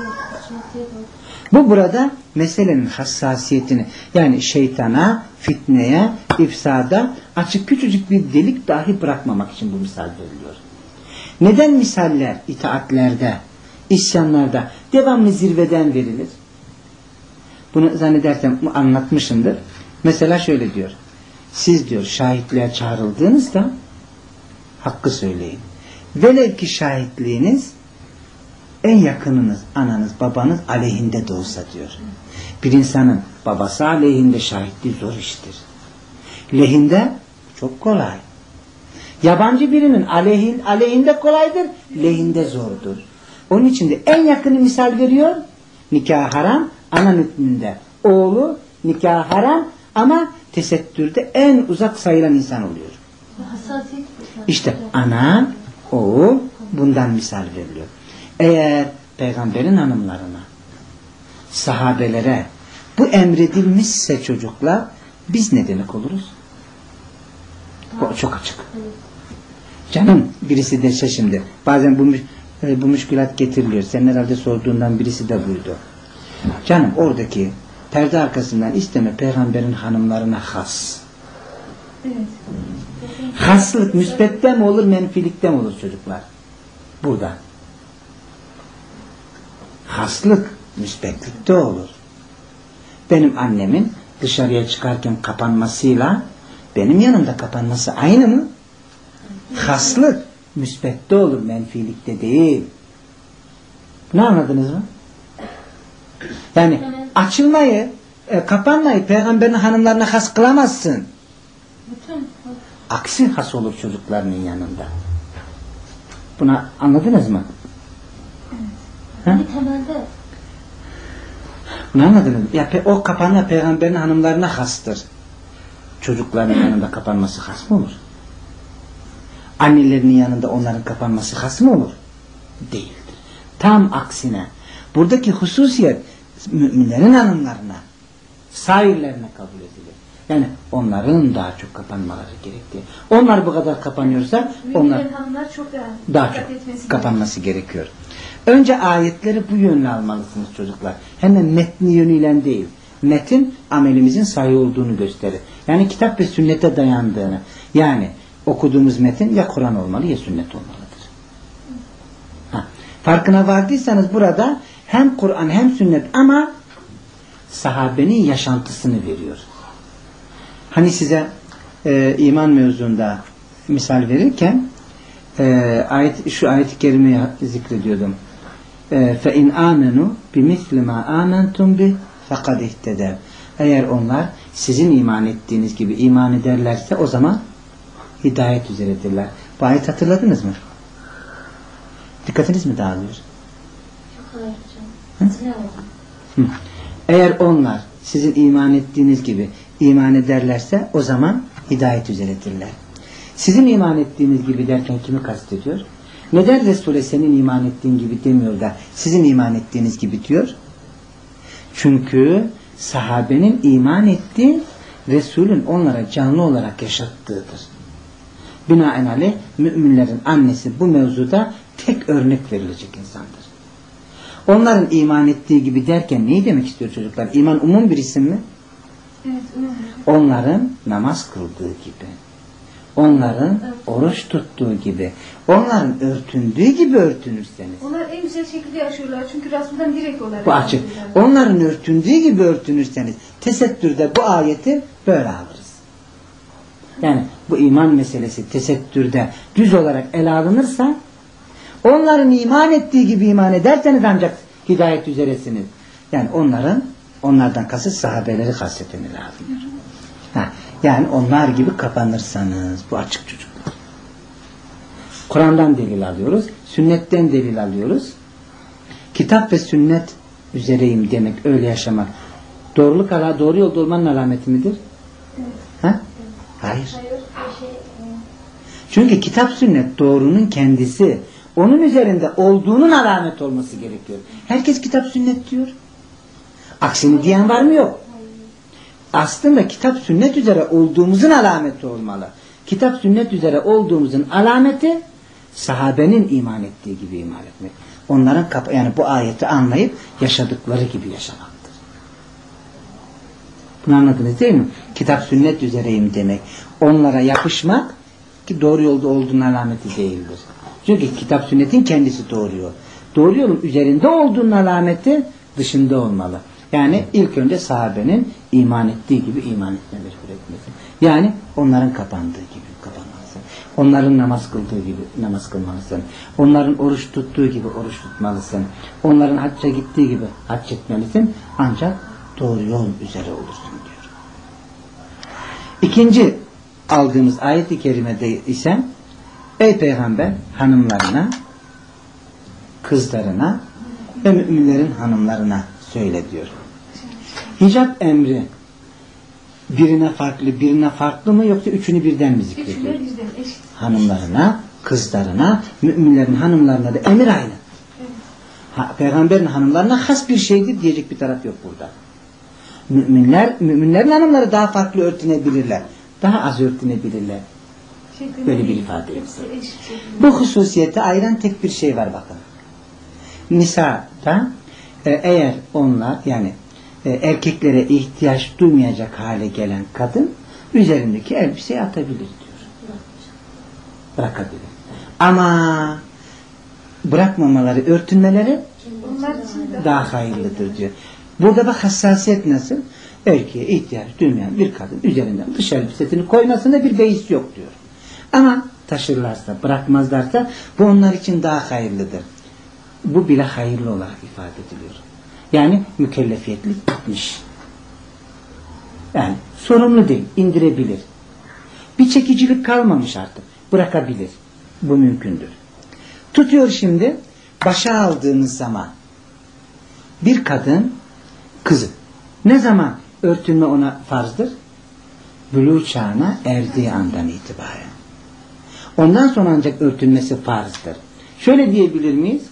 Bu burada meselenin hassasiyetini yani şeytana, fitneye, ifsada açık küçücük bir delik dahi bırakmamak için bu misal veriliyor. Neden misaller itaatlerde, isyanlarda devamlı zirveden verilir? Bunu zannedersem anlatmışımdır. Mesela şöyle diyor. Siz diyor şahitliğe çağrıldığınızda hakkı söyleyin. Velev ki şahitliğiniz en yakınınız, ananız, babanız aleyhinde de olsa diyor. Bir insanın babası aleyhinde şahitliği zor iştir. Lehinde çok kolay. Yabancı birinin aleyhin, aleyhinde kolaydır, lehinde zordur. Onun için de en yakını misal veriyor. Nikah haram, ana hükmünde. Oğlu nikah haram ama tesettürde en uzak sayılan insan oluyor. İşte ana, oğul bundan misal veriliyor. Eğer peygamberin hanımlarına, sahabelere bu emredilmişse çocuklar biz ne demek oluruz? Bu çok açık. Canım birisi de şimdi bazen bu, e, bu müşkülat getiriliyor. Sen herhalde sorduğundan birisi de buydu. Canım oradaki perde arkasından isteme peygamberin hanımlarına has. Evet. Haslık müsbette mi olur menfilikte mi olur çocuklar? Burada. Haslık müsbetlikte olur. Benim annemin dışarıya çıkarken kapanmasıyla benim yanımda kapanması aynı mı? Haslık müsbette olur menfilikte değil. Ne anladınız mı? Yani açılmayı, e, kapanmayı peygamberin hanımlarına has kılamazsın. Aksi has olur çocuklarının yanında. Buna anladınız mı? Ha? temelde Bunu anladınız mı? Ya, o kapanma peygamberin hanımlarına hastır. Çocukların yanında kapanması has mı olur? Annelerinin yanında onların kapanması has mı olur? Değildir. Tam aksine buradaki hususiyet müminlerin hanımlarına, sairlerine kabul edilir. Yani onların daha çok kapanmaları gerektiği. Onlar bu kadar kapanıyorsa onlar müminlerin hanımlar çok daha dikkat çok kapanması gerekiyor. Önce ayetleri bu yönle almalısınız çocuklar. Hemen metni yönüyle değil. Metin amelimizin sayı olduğunu gösterir. Yani kitap ve sünnete dayandığını. Yani okuduğumuz metin ya Kur'an olmalı ya sünnet olmalıdır. Ha. Farkına vardıysanız burada hem Kur'an hem sünnet ama sahabenin yaşantısını veriyor. Hani size e, iman mevzunda misal verirken e, ayet, şu ayet-i kerimeyi zikrediyordum. E, فَاِنْ آمَنُوا بِمِثْلِ مَا آمَنْتُمْ بِهِ فَقَدْ اِهْتَدَوْا Eğer onlar sizin iman ettiğiniz gibi iman ederlerse o zaman hidayet üzeredirler. Bu ayet hatırladınız mı? Dikkatiniz mi dağılıyor? Çok hayır hocam. Hı. Eğer onlar sizin iman ettiğiniz gibi iman ederlerse o zaman hidayet üzeredirler. Sizin iman ettiğiniz gibi derken kimi kastediyor? Neden Resul'e senin iman ettiğin gibi demiyor da sizin iman ettiğiniz gibi diyor? Çünkü sahabenin iman ettiği Resul'ün onlara canlı olarak yaşattığıdır. Binaenaleyh müminlerin annesi bu mevzuda tek örnek verilecek insandır. Onların iman ettiği gibi derken neyi demek istiyor çocuklar? İman umum bir isim mi? Evet, umum. Onların namaz kıldığı gibi. Onların oruç tuttuğu gibi. Onların örtündüğü gibi örtünürseniz. Onlar en güzel şekilde yaşıyorlar çünkü Resul'den direkt olarak. Bu açık. yaşıyorlar. Onların örtündüğü gibi örtünürseniz tesettürde bu ayeti böyle alırız. Yani bu iman meselesi tesettürde düz olarak ele alınırsa onların iman ettiği gibi iman ederseniz ancak hidayet üzeresiniz. Yani onların onlardan kasıt sahabeleri kastetmeniz lazım. Ha, yani onlar gibi kapanırsanız bu açık çocuklar. Kur'an'dan delil alıyoruz. Sünnetten delil alıyoruz. Kitap ve sünnet üzereyim demek, öyle yaşamak. Doğruluk ala, doğru yolda olmanın alameti midir? Ha? Hayır. Çünkü kitap sünnet doğrunun kendisi. Onun üzerinde olduğunun alamet olması gerekiyor. Herkes kitap sünnet diyor. Aksini diyen var mı yok. Aslında kitap sünnet üzere olduğumuzun alameti olmalı. Kitap sünnet üzere olduğumuzun alameti sahabenin iman ettiği gibi iman etmek. Onların yani bu ayeti anlayıp yaşadıkları gibi yaşamaktır. Bunu anladınız değil mi? Kitap sünnet üzereyim demek. Onlara yapışmak ki doğru yolda olduğunun alameti değildir. Çünkü kitap sünnetin kendisi doğru yol. Doğru yolun üzerinde olduğunun alameti dışında olmalı. Yani ilk önce sahabenin iman ettiği gibi iman etme mecbur etmesi. Yani onların kapandığı gibi kapanmalısın. Onların namaz kıldığı gibi namaz kılmalısın. Onların oruç tuttuğu gibi oruç tutmalısın. Onların hacca gittiği gibi hac etmelisin. Ancak doğru yol üzere olursun diyor. İkinci aldığımız ayet-i kerimede ise Ey peygamber hanımlarına, kızlarına ve müminlerin hanımlarına söyle diyor. Hicap emri birine farklı, birine farklı mı yoksa üçünü birden mi zikrediyor? Hanımlarına, kızlarına, müminlerin hanımlarına da emir aynı. Ha, peygamberin hanımlarına has bir şeydir diyecek bir taraf yok burada. Müminler, müminlerin hanımları daha farklı örtünebilirler. Daha az örtünebilirler. Şeklinde Böyle bir ifade yok. Şekilde. Bu hususiyeti ayıran tek bir şey var bakın. Nisa'da e, eğer onlar yani e, erkeklere ihtiyaç duymayacak hale gelen kadın üzerindeki elbiseyi atabilir diyor. Bırakabilir. Ama bırakmamaları, örtünmeleri daha hayırlıdır diyor. Burada bak hassasiyet nasıl? Erkeğe ihtiyaç duymayan bir kadın üzerinden dış elbisesini koymasında bir beis yok diyor. Ama taşırlarsa, bırakmazlarsa bu onlar için daha hayırlıdır. Bu bile hayırlı olarak ifade ediliyor. Yani mükellefiyetlik bitmiş. Yani sorumlu değil, indirebilir. Bir çekicilik kalmamış artık. Bırakabilir. Bu mümkündür. Tutuyor şimdi, başa aldığınız zaman bir kadın kızı. Ne zaman örtünme ona farzdır? Buluğ çağına erdiği andan itibaren. Ondan sonra ancak örtünmesi farzdır. Şöyle diyebilir miyiz?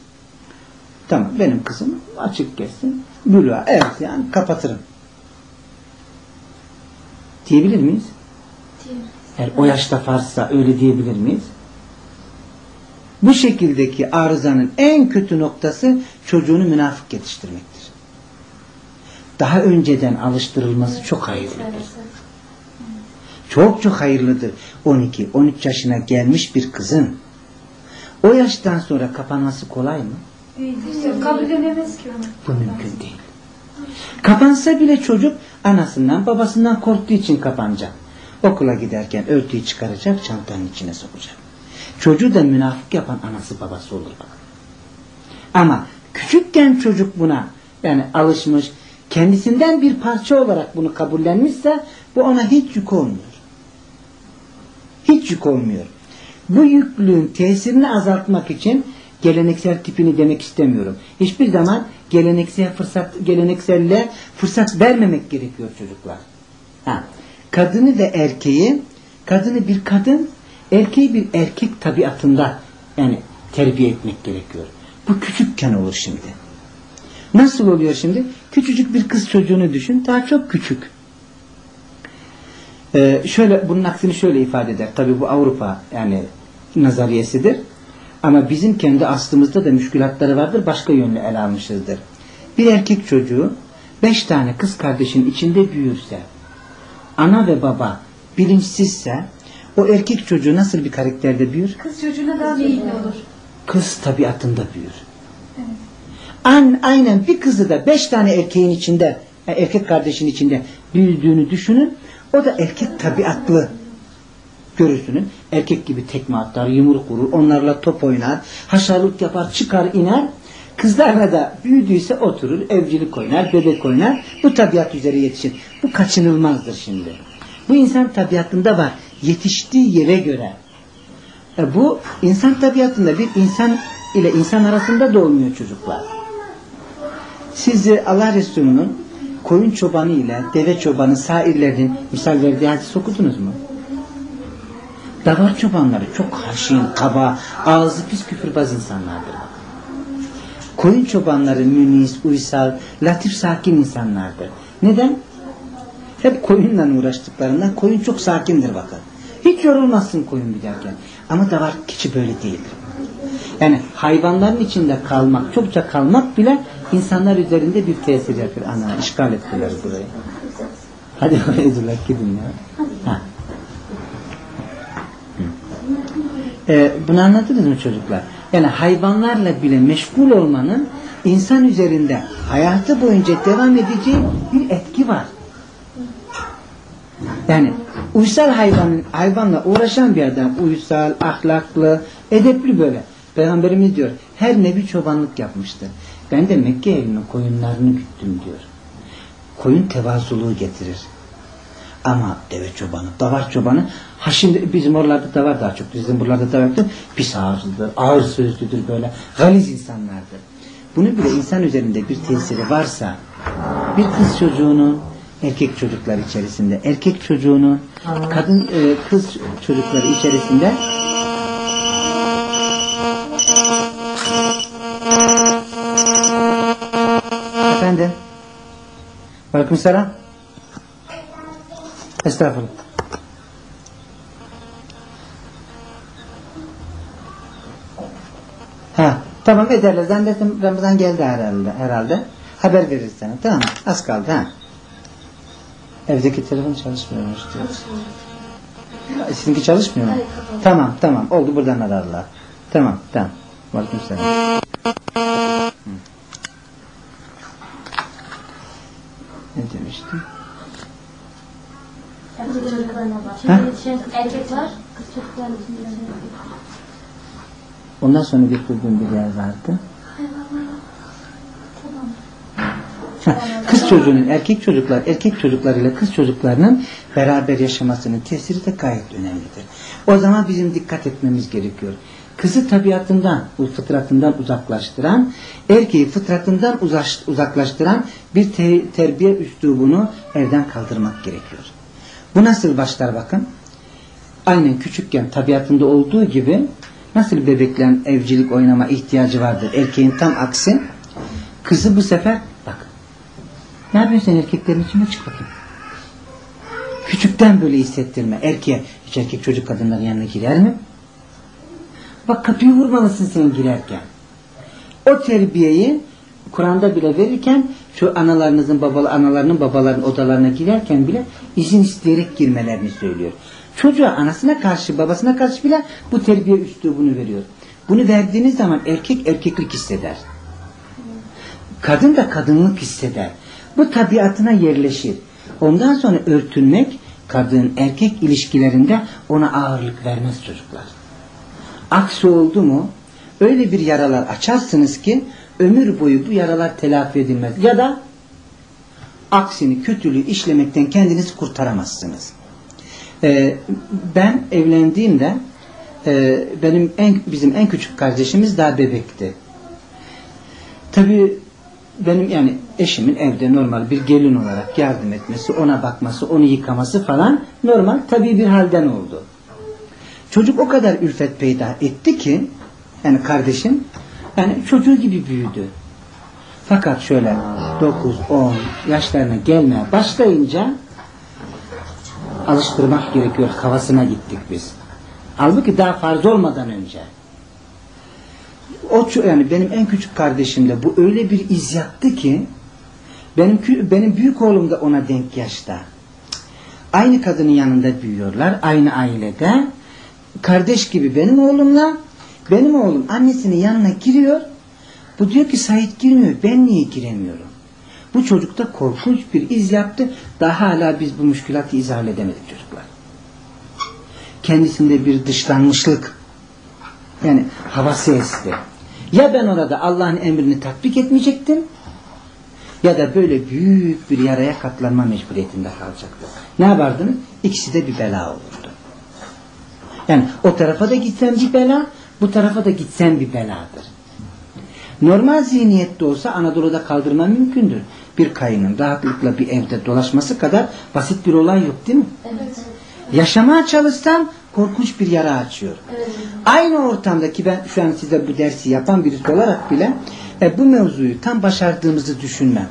Tamam benim kızım açık geçsin. Buluğa erdiği an kapatırım. Diyebilir miyiz? Eğer o yaşta farzsa öyle diyebilir miyiz? Bu şekildeki arızanın en kötü noktası çocuğunu münafık yetiştirmektir. Daha önceden alıştırılması çok hayırlıdır. Çok çok hayırlıdır. 12-13 yaşına gelmiş bir kızın o yaştan sonra kapanması kolay mı? Kabul edemez ki onu. Bu mümkün değil. Kapansa bile çocuk anasından babasından korktuğu için kapanacak. Okula giderken örtüyü çıkaracak, çantanın içine sokacak. Çocuğu da münafık yapan anası babası olur. Ama küçükken çocuk buna yani alışmış, kendisinden bir parça olarak bunu kabullenmişse bu ona hiç yük olmuyor. Hiç yük olmuyor. Bu yüklüğün tesirini azaltmak için geleneksel tipini demek istemiyorum. Hiçbir zaman geleneksel fırsat gelenekselle fırsat vermemek gerekiyor çocuklar. Ha. Kadını ve erkeği, kadını bir kadın, erkeği bir erkek tabiatında yani terbiye etmek gerekiyor. Bu küçükken olur şimdi. Nasıl oluyor şimdi? Küçücük bir kız çocuğunu düşün. Daha çok küçük. Ee, şöyle bunun aksini şöyle ifade eder. Tabii bu Avrupa yani nazariyesidir. Ama bizim kendi aslımızda da müşkülatları vardır. Başka yönlü ele almışızdır. Bir erkek çocuğu beş tane kız kardeşin içinde büyürse ana ve baba bilinçsizse o erkek çocuğu nasıl bir karakterde büyür? Kız çocuğuna daha meyilli olur. Kız tabiatında büyür. An, aynen bir kızı da beş tane erkeğin içinde, yani erkek kardeşin içinde büyüdüğünü düşünün. O da erkek tabiatlı görürsünüz. Erkek gibi tekme atar, yumruk vurur, onlarla top oynar, haşarlık yapar, çıkar iner. Kızlarla da büyüdüyse oturur, evcilik oynar, bebek oynar. Bu tabiat üzere yetişir. Bu kaçınılmazdır şimdi. Bu insan tabiatında var. Yetiştiği yere göre. E bu insan tabiatında bir insan ile insan arasında doğmuyor çocuklar. Siz Allah Resulü'nün koyun çobanı ile deve çobanı sairlerinin misal verdiği hadis okudunuz mu? Davar çobanları çok haşin, kaba, ağzı pis küfürbaz insanlardır. Koyun çobanları münis, uysal, latif, sakin insanlardır. Neden? Hep koyunla uğraştıklarından koyun çok sakindir bakın. Hiç yorulmazsın koyun giderken. Ama davar keçi böyle değildir. Yani hayvanların içinde kalmak, çokça kalmak bile insanlar üzerinde bir tesir yapıyor. Ana işgal ettiler burayı. Hadi oraya gidin ya. Ee, bunu anladınız mı çocuklar? Yani hayvanlarla bile meşgul olmanın insan üzerinde hayatı boyunca devam edeceği bir etki var. Yani uysal hayvan, hayvanla uğraşan bir adam uysal, ahlaklı, edepli böyle. Peygamberimiz diyor her nevi çobanlık yapmıştır. Ben de Mekke ehlinin koyunlarını güttüm diyor. Koyun tevazuluğu getirir. Ama deve çobanı, davar çobanı ha şimdi bizim oralarda da var daha çok. Bizim buralarda da yoktur. Pis ağızlıdır, ağır sözlüdür böyle. Galiz insanlardır. Bunu bile insan üzerinde bir tesiri varsa bir kız çocuğunun erkek çocuklar içerisinde, erkek çocuğunun kadın e, kız çocukları içerisinde Efendim? Aleykümselam. Estağfurullah. Tamam ederler. Zannettim Ramazan geldi herhalde. herhalde. Haber veririz sana. Tamam Az kaldı ha. Evdeki telefon çalışmıyormuş diyor. Ha, Sizinki çalışmıyor mu? Tamam tamam. Oldu buradan ararlar. Tamam tamam. Aleykümselam. Hı. Ne demiştim? Kız çocuklarına erkek var, kız erkek var. Ondan sonra götürdüğüm bir yer vardı. Kız çocuğunun erkek çocuklar erkek çocuklarıyla kız çocuklarının beraber yaşamasının tesiri de gayet önemlidir. O zaman bizim dikkat etmemiz gerekiyor. Kızı tabiatından, fıtratından uzaklaştıran, erkeği fıtratından uzaklaştıran bir te- terbiye üslubunu evden kaldırmak gerekiyor. Bu nasıl başlar bakın? Aynen küçükken tabiatında olduğu gibi nasıl bebekle evcilik oynama ihtiyacı vardır. Erkeğin tam aksi. Kızı bu sefer bak. Ne yapıyorsun erkeklerin içine çık bakayım. Küçükten böyle hissettirme. Erkeğe hiç erkek çocuk kadınların yanına girer mi? Bak kapıyı vurmalısın sen girerken. O terbiyeyi Kur'an'da bile verirken şu analarınızın babalı analarının babaların odalarına girerken bile izin isteyerek girmelerini söylüyor. Çocuğa anasına karşı babasına karşı bile bu terbiye üslubunu veriyor. Bunu verdiğiniz zaman erkek erkeklik hisseder. Kadın da kadınlık hisseder. Bu tabiatına yerleşir. Ondan sonra örtünmek kadın erkek ilişkilerinde ona ağırlık vermez çocuklar. Aksi oldu mu öyle bir yaralar açarsınız ki ömür boyu bu yaralar telafi edilmez. Ya da aksini kötülüğü işlemekten kendinizi kurtaramazsınız. Ee, ben evlendiğimde e, benim en bizim en küçük kardeşimiz daha bebekti. Tabii benim yani eşimin evde normal bir gelin olarak yardım etmesi, ona bakması, onu yıkaması falan normal tabii bir halden oldu. Çocuk o kadar ülfet peyda etti ki yani kardeşim yani çocuğu gibi büyüdü. Fakat şöyle 9-10 yaşlarına gelmeye başlayınca alıştırmak gerekiyor havasına gittik biz. Halbuki daha farz olmadan önce. O yani benim en küçük kardeşimde bu öyle bir iz yaptı ki benim benim büyük oğlum da ona denk yaşta. Aynı kadının yanında büyüyorlar, aynı ailede. Kardeş gibi benim oğlumla benim oğlum annesinin yanına giriyor. Bu diyor ki Sait girmiyor. Ben niye giremiyorum? Bu çocukta korkunç bir iz yaptı. Daha hala biz bu müşkülatı izah edemedik çocuklar. Kendisinde bir dışlanmışlık yani havası esti. Ya ben orada Allah'ın emrini tatbik etmeyecektim ya da böyle büyük bir yaraya katlanma mecburiyetinde kalacaktı. Ne yapardınız? İkisi de bir bela olurdu. Yani o tarafa da gitsen bir bela, bu tarafa da gitsen bir beladır. Normal zihniyette olsa Anadolu'da kaldırma mümkündür. Bir kayının rahatlıkla bir evde dolaşması kadar basit bir olay yok değil mi? Evet. Yaşamaya çalışsam korkunç bir yara açıyor. Aynı ortamdaki ben şu an size bu dersi yapan birisi olarak bile e, bu mevzuyu tam başardığımızı düşünmem.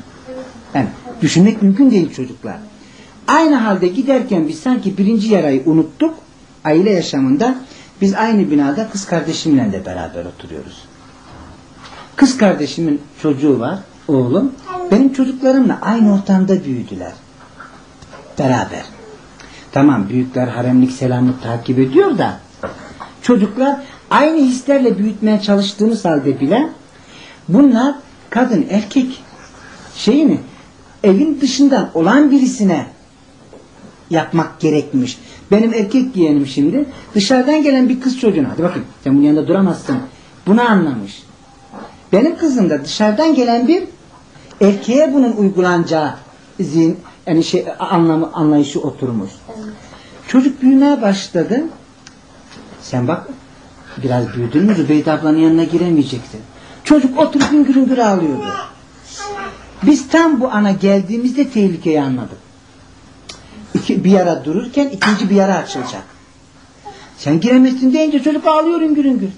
Yani düşünmek mümkün değil çocuklar. Aynı halde giderken biz sanki birinci yarayı unuttuk. Aile yaşamında biz aynı binada kız kardeşimle de beraber oturuyoruz. Kız kardeşimin çocuğu var, oğlum. Benim çocuklarımla aynı ortamda büyüdüler. Beraber. Tamam büyükler haremlik selamlık takip ediyor da çocuklar aynı hislerle büyütmeye çalıştığımız halde bile bunlar kadın erkek şeyini evin dışından olan birisine yapmak gerekmiş. Benim erkek yeğenim şimdi dışarıdan gelen bir kız çocuğuna hadi bakın sen bunun yanında duramazsın. Bunu anlamış. Benim kızım da dışarıdan gelen bir erkeğe bunun uygulanacağı zihin, yani şey anlamı anlayışı oturmuş. Çocuk büyümeye başladı. Sen bak biraz büyüdün mü Zübeyde ablanın yanına giremeyecektin. Çocuk oturup hüngür hüngür ağlıyordu. Biz tam bu ana geldiğimizde tehlikeyi anladık. İki, bir yara dururken ikinci bir yara açılacak. Sen giremezsin deyince çocuk ağlıyor hüngür hüngür.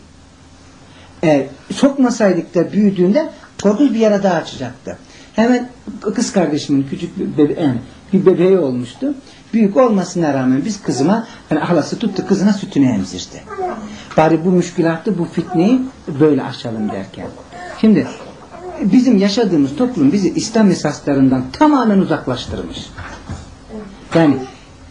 Eğer sokmasaydık da büyüdüğünde korkunç bir yara daha açacaktı. Hemen kız kardeşimin küçük bir, bebe yani bir bebeği olmuştu. Büyük olmasına rağmen biz kızıma hani halası tuttu kızına sütünü emzirdi. Bari bu müşkülatı bu fitneyi böyle aşalım derken. Şimdi bizim yaşadığımız toplum bizi İslam esaslarından tamamen uzaklaştırmış. Yani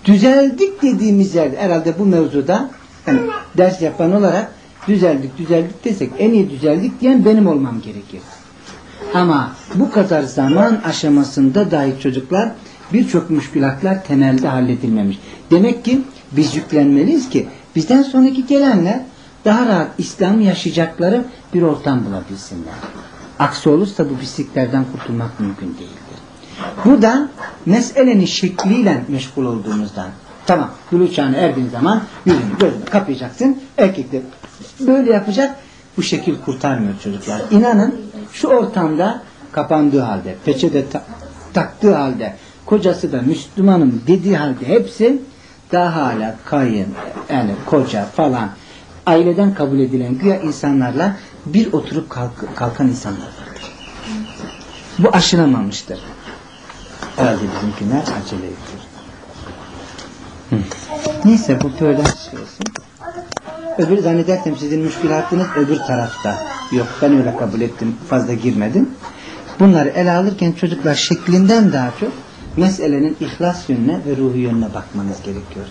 düzeldik dediğimiz yerde herhalde bu mevzuda hani ders yapan olarak düzeldik düzeldik desek en iyi düzeldik diyen benim olmam gerekir. Ama bu kadar zaman aşamasında dahi çocuklar birçok müşkülatlar temelde halledilmemiş. Demek ki biz yüklenmeliyiz ki bizden sonraki gelenler daha rahat İslam yaşayacakları bir ortam bulabilsinler. Aksi olursa bu pisliklerden kurtulmak mümkün değildir. Bu da meselenin şekliyle meşgul olduğumuzdan. Tamam, gül uçağına erdiğin zaman yüzünü gözünü kapayacaksın. Erkek böyle yapacak. Bu şekil kurtarmıyor çocuklar. İnanın şu ortamda kapandığı halde, peçede ta taktığı halde, kocası da Müslümanım dediği halde hepsi daha hala kayın, yani koca falan aileden kabul edilen güya insanlarla bir oturup kalk kalkan insanlar vardır. Bu aşılamamıştır. Herhalde bizimkiler acele ediyor. Neyse bu böyle şey olsun. Öbür zannedersem sizin müşkülatınız öbür tarafta. Yok ben öyle kabul ettim. Fazla girmedim. Bunları ele alırken çocuklar şeklinden daha çok meselenin ihlas yönüne ve ruhu yönüne bakmanız gerekiyor.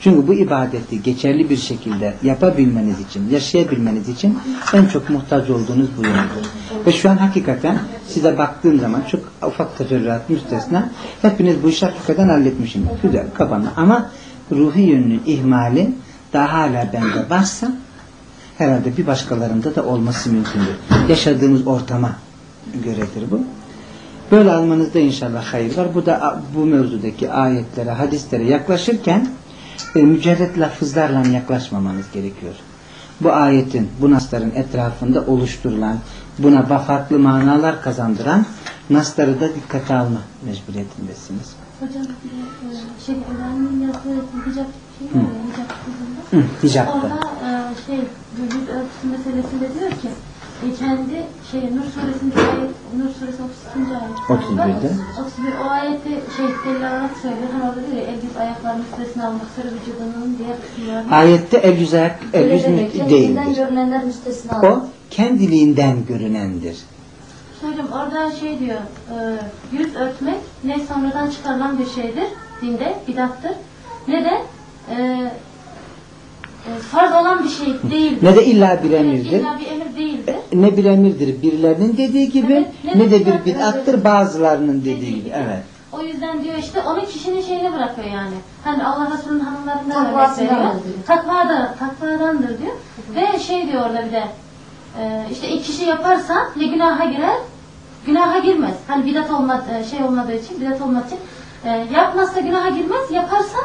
Çünkü bu ibadeti geçerli bir şekilde yapabilmeniz için, yaşayabilmeniz için en çok muhtaç olduğunuz bu yöndür. Ve şu an hakikaten size baktığım zaman çok ufak teferruat müstesna hepiniz bu işi hakikaten halletmişim. Güzel, kapanma. Ama ruhi yönünün ihmali daha hala bende varsa herhalde bir başkalarında da olması mümkündür. Yaşadığımız ortama göredir bu. Böyle almanızda inşallah hayır var. Bu da bu mevzudaki ayetlere, hadislere yaklaşırken e, mücerret lafızlarla yaklaşmamanız gerekiyor. bu ayetin, bu nasların etrafında oluşturulan, buna farklı manalar kazandıran nasları da dikkate alma mecburiyetindesiniz. Hocam e, şey öğrenmenin yazdığı hicap Hı, hicapta. Orada e, şey yüz örtüsü meselesinde diyor ki e, kendi şey Nur suresinde ayet Nur suresi 32. ayet. 31'de. 31 o ayeti şey delil olarak söylüyor. Hani orada diyor ya el yüz ayaklarının üstesine almak sarı vücudunun diğer kısımlarını. Ayette el yüz ayak, el yüz değildir. görünenler müstesna almak. O kendiliğinden görünendir. Hocam orada şey diyor, e, yüz örtmek ne sonradan çıkarılan bir şeydir dinde, bidattır. Ne de e, e, farz olan bir şey değildir. Ne de illa bir Evet, emirdir. illa bir emir değildir. Ne bir emirdir birilerinin dediği gibi Evet, ne de bir bidat- bid'attır bazılarının dediği gibi. Evet. O yüzden diyor işte onu kişinin şeyine bırakıyor yani. Hani Allah Resulü'nün hanımlarından örnek veriyor. diyor. Takva da, takvadandır diyor. Ve şey diyor orada bir de e, işte iki kişi yaparsa ne günaha girer? Günaha girmez. Hani bidat olmadı, şey olmadığı için, bidat olmadığı için e, yapmazsa günaha girmez, yaparsa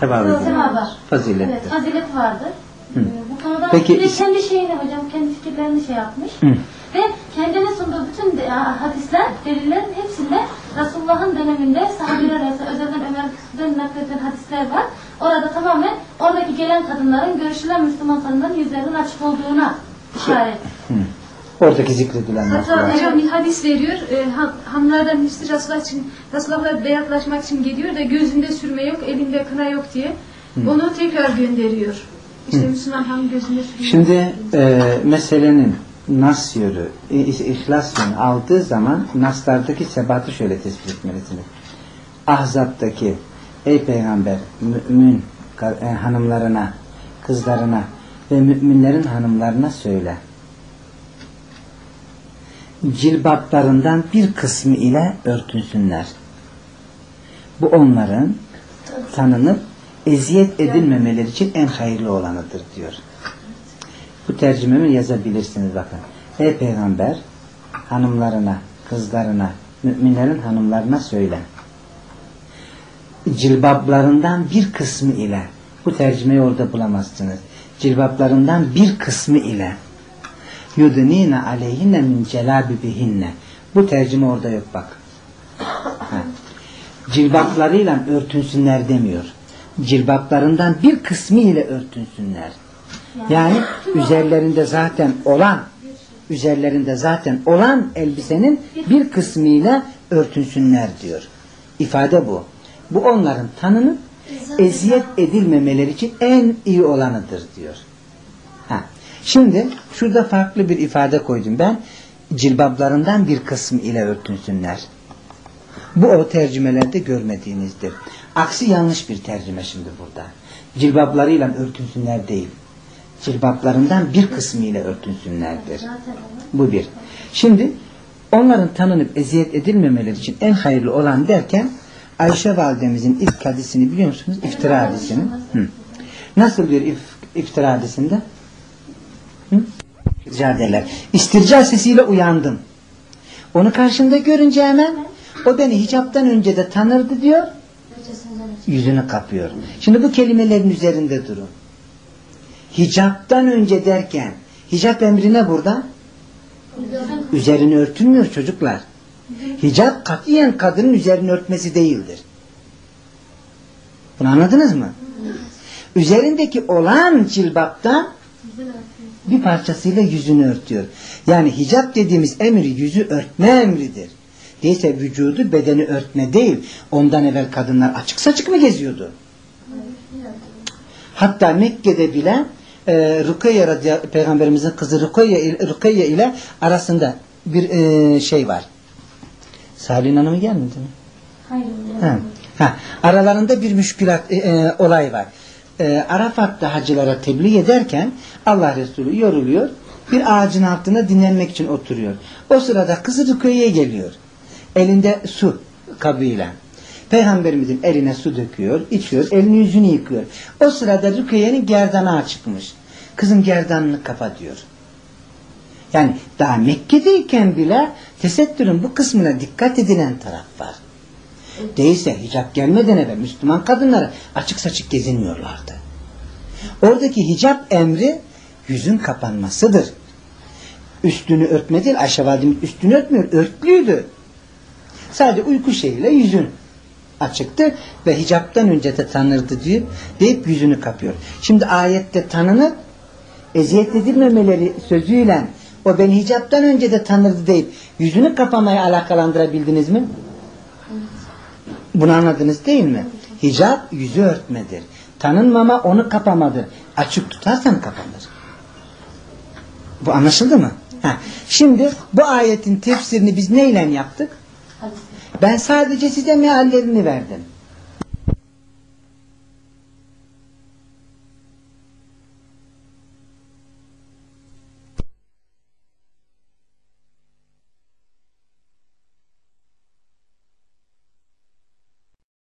Sevabı. var. Fazilettir. Evet, fazileti vardır. Hı. E, bu konuda Peki, kendi şeyini hocam, kendi fikirlerini şey yapmış. Hı. Ve kendine sunduğu bütün de- hadisler, delillerin hepsinde Resulullah'ın döneminde sahabeler arasında özellikle Ömer'den nakledilen hadisler var. Orada tamamen oradaki gelen kadınların görüşülen Müslüman kadınların yüzlerinin açık olduğuna işaret. Hı. Oradaki zikredilen Hatta hocam bir hadis veriyor. E, han- hanımlardan birisi Resulullah için, Resulullah'la beyatlaşmak için geliyor da gözünde sürme yok, elinde kına yok diye. Onu tekrar gönderiyor. İşte Müslüman hanım gözünde sürme Şimdi e, meselenin nas i- ihlas yönü aldığı zaman naslardaki sebatı şöyle tespit etmelisiniz. Ahzap'taki ey peygamber mümin e, hanımlarına, kızlarına ve müminlerin hanımlarına söyle. Cilbaplarından bir kısmı ile örtünsünler. Bu onların tanınıp eziyet edilmemeleri için en hayırlı olanıdır diyor. Bu tercümemi yazabilirsiniz bakın. Ey peygamber hanımlarına, kızlarına, müminlerin hanımlarına söyle. Cilbaplarından bir kısmı ile bu tercümeyi orada bulamazsınız. Cilbaplarından bir kısmı ile yudnine aleyhinne min celabibihinne bu tercüme orada yok bak. Cilbaplarıyla örtünsünler demiyor. Cilbaplarından bir kısmı ile örtünsünler. Yani üzerlerinde zaten olan üzerlerinde zaten olan elbisenin bir kısmıyla örtünsünler diyor. İfade bu. Bu onların tanınıp eziyet edilmemeleri için en iyi olanıdır diyor. Şimdi şurada farklı bir ifade koydum ben. Cilbaplarından bir kısmı ile örtünsünler. Bu o tercümelerde görmediğinizdir. Aksi yanlış bir tercüme şimdi burada. Cilbaplarıyla örtünsünler değil. Cilbaplarından bir kısmı ile örtünsünlerdir. Bu bir. Şimdi onların tanınıp eziyet edilmemeleri için en hayırlı olan derken Ayşe validemizin ilk hadisini biliyor musunuz? İftira hadisini. Hı. Nasıl bir if, iftira hadisinde? Hı? Rica ederler. İstirca sesiyle uyandım. Onu karşımda görünce hemen o beni hicaptan önce de tanırdı diyor. Yüzünü kapıyor. Şimdi bu kelimelerin üzerinde durun. Hicaptan önce derken hicap emri ne burada? Üzerini örtülmüyor çocuklar. Hicap katiyen kadının üzerini örtmesi değildir. Bunu anladınız mı? Üzerindeki olan cilbaptan bir parçasıyla yüzünü örtüyor. Yani hicap dediğimiz emir yüzü örtme emridir. Değilse vücudu bedeni örtme değil. Ondan evvel kadınlar açık saçık mı geziyordu? Hatta Mekke'de bile e, radıyallahu- peygamberimizin kızı Rukayye, ile- Rukayye ile arasında bir e, şey var. Salih'in hanımı gelmedi mi? Hayır. Ha. Ha. Aralarında bir müşkülat e, e, olay var. E, Arafat'ta hacılara tebliğ ederken Allah Resulü yoruluyor. Bir ağacın altında dinlenmek için oturuyor. O sırada kızı Rüküye'ye geliyor. Elinde su kabıyla. Peygamberimizin eline su döküyor, içiyor, elini yüzünü yıkıyor. O sırada Rüküye'nin gerdanı açıkmış. Kızın gerdanını kapa diyor. Yani daha Mekke'deyken bile tesettürün bu kısmına dikkat edilen taraf var. Değilse hicap gelmeden evvel Müslüman kadınları açık saçık gezinmiyorlardı. Oradaki hicap emri yüzün kapanmasıdır. Üstünü örtme değil. Ayşe validemiz üstünü örtmüyor. Örtlüydü. Sadece uyku şeyiyle yüzün açıktı ve hicaptan önce de tanırdı diyor deyip yüzünü kapıyor. Şimdi ayette tanınıp eziyet edilmemeleri sözüyle o beni hicaptan önce de tanırdı deyip yüzünü kapamaya alakalandırabildiniz mi? Bunu anladınız değil mi? Hicap yüzü örtmedir. Tanınmama onu kapamadır. Açık tutarsan kapanır. Bu anlaşıldı mı? Ha. Şimdi bu ayetin tefsirini biz neyle yaptık? Ben sadece size meallerini verdim.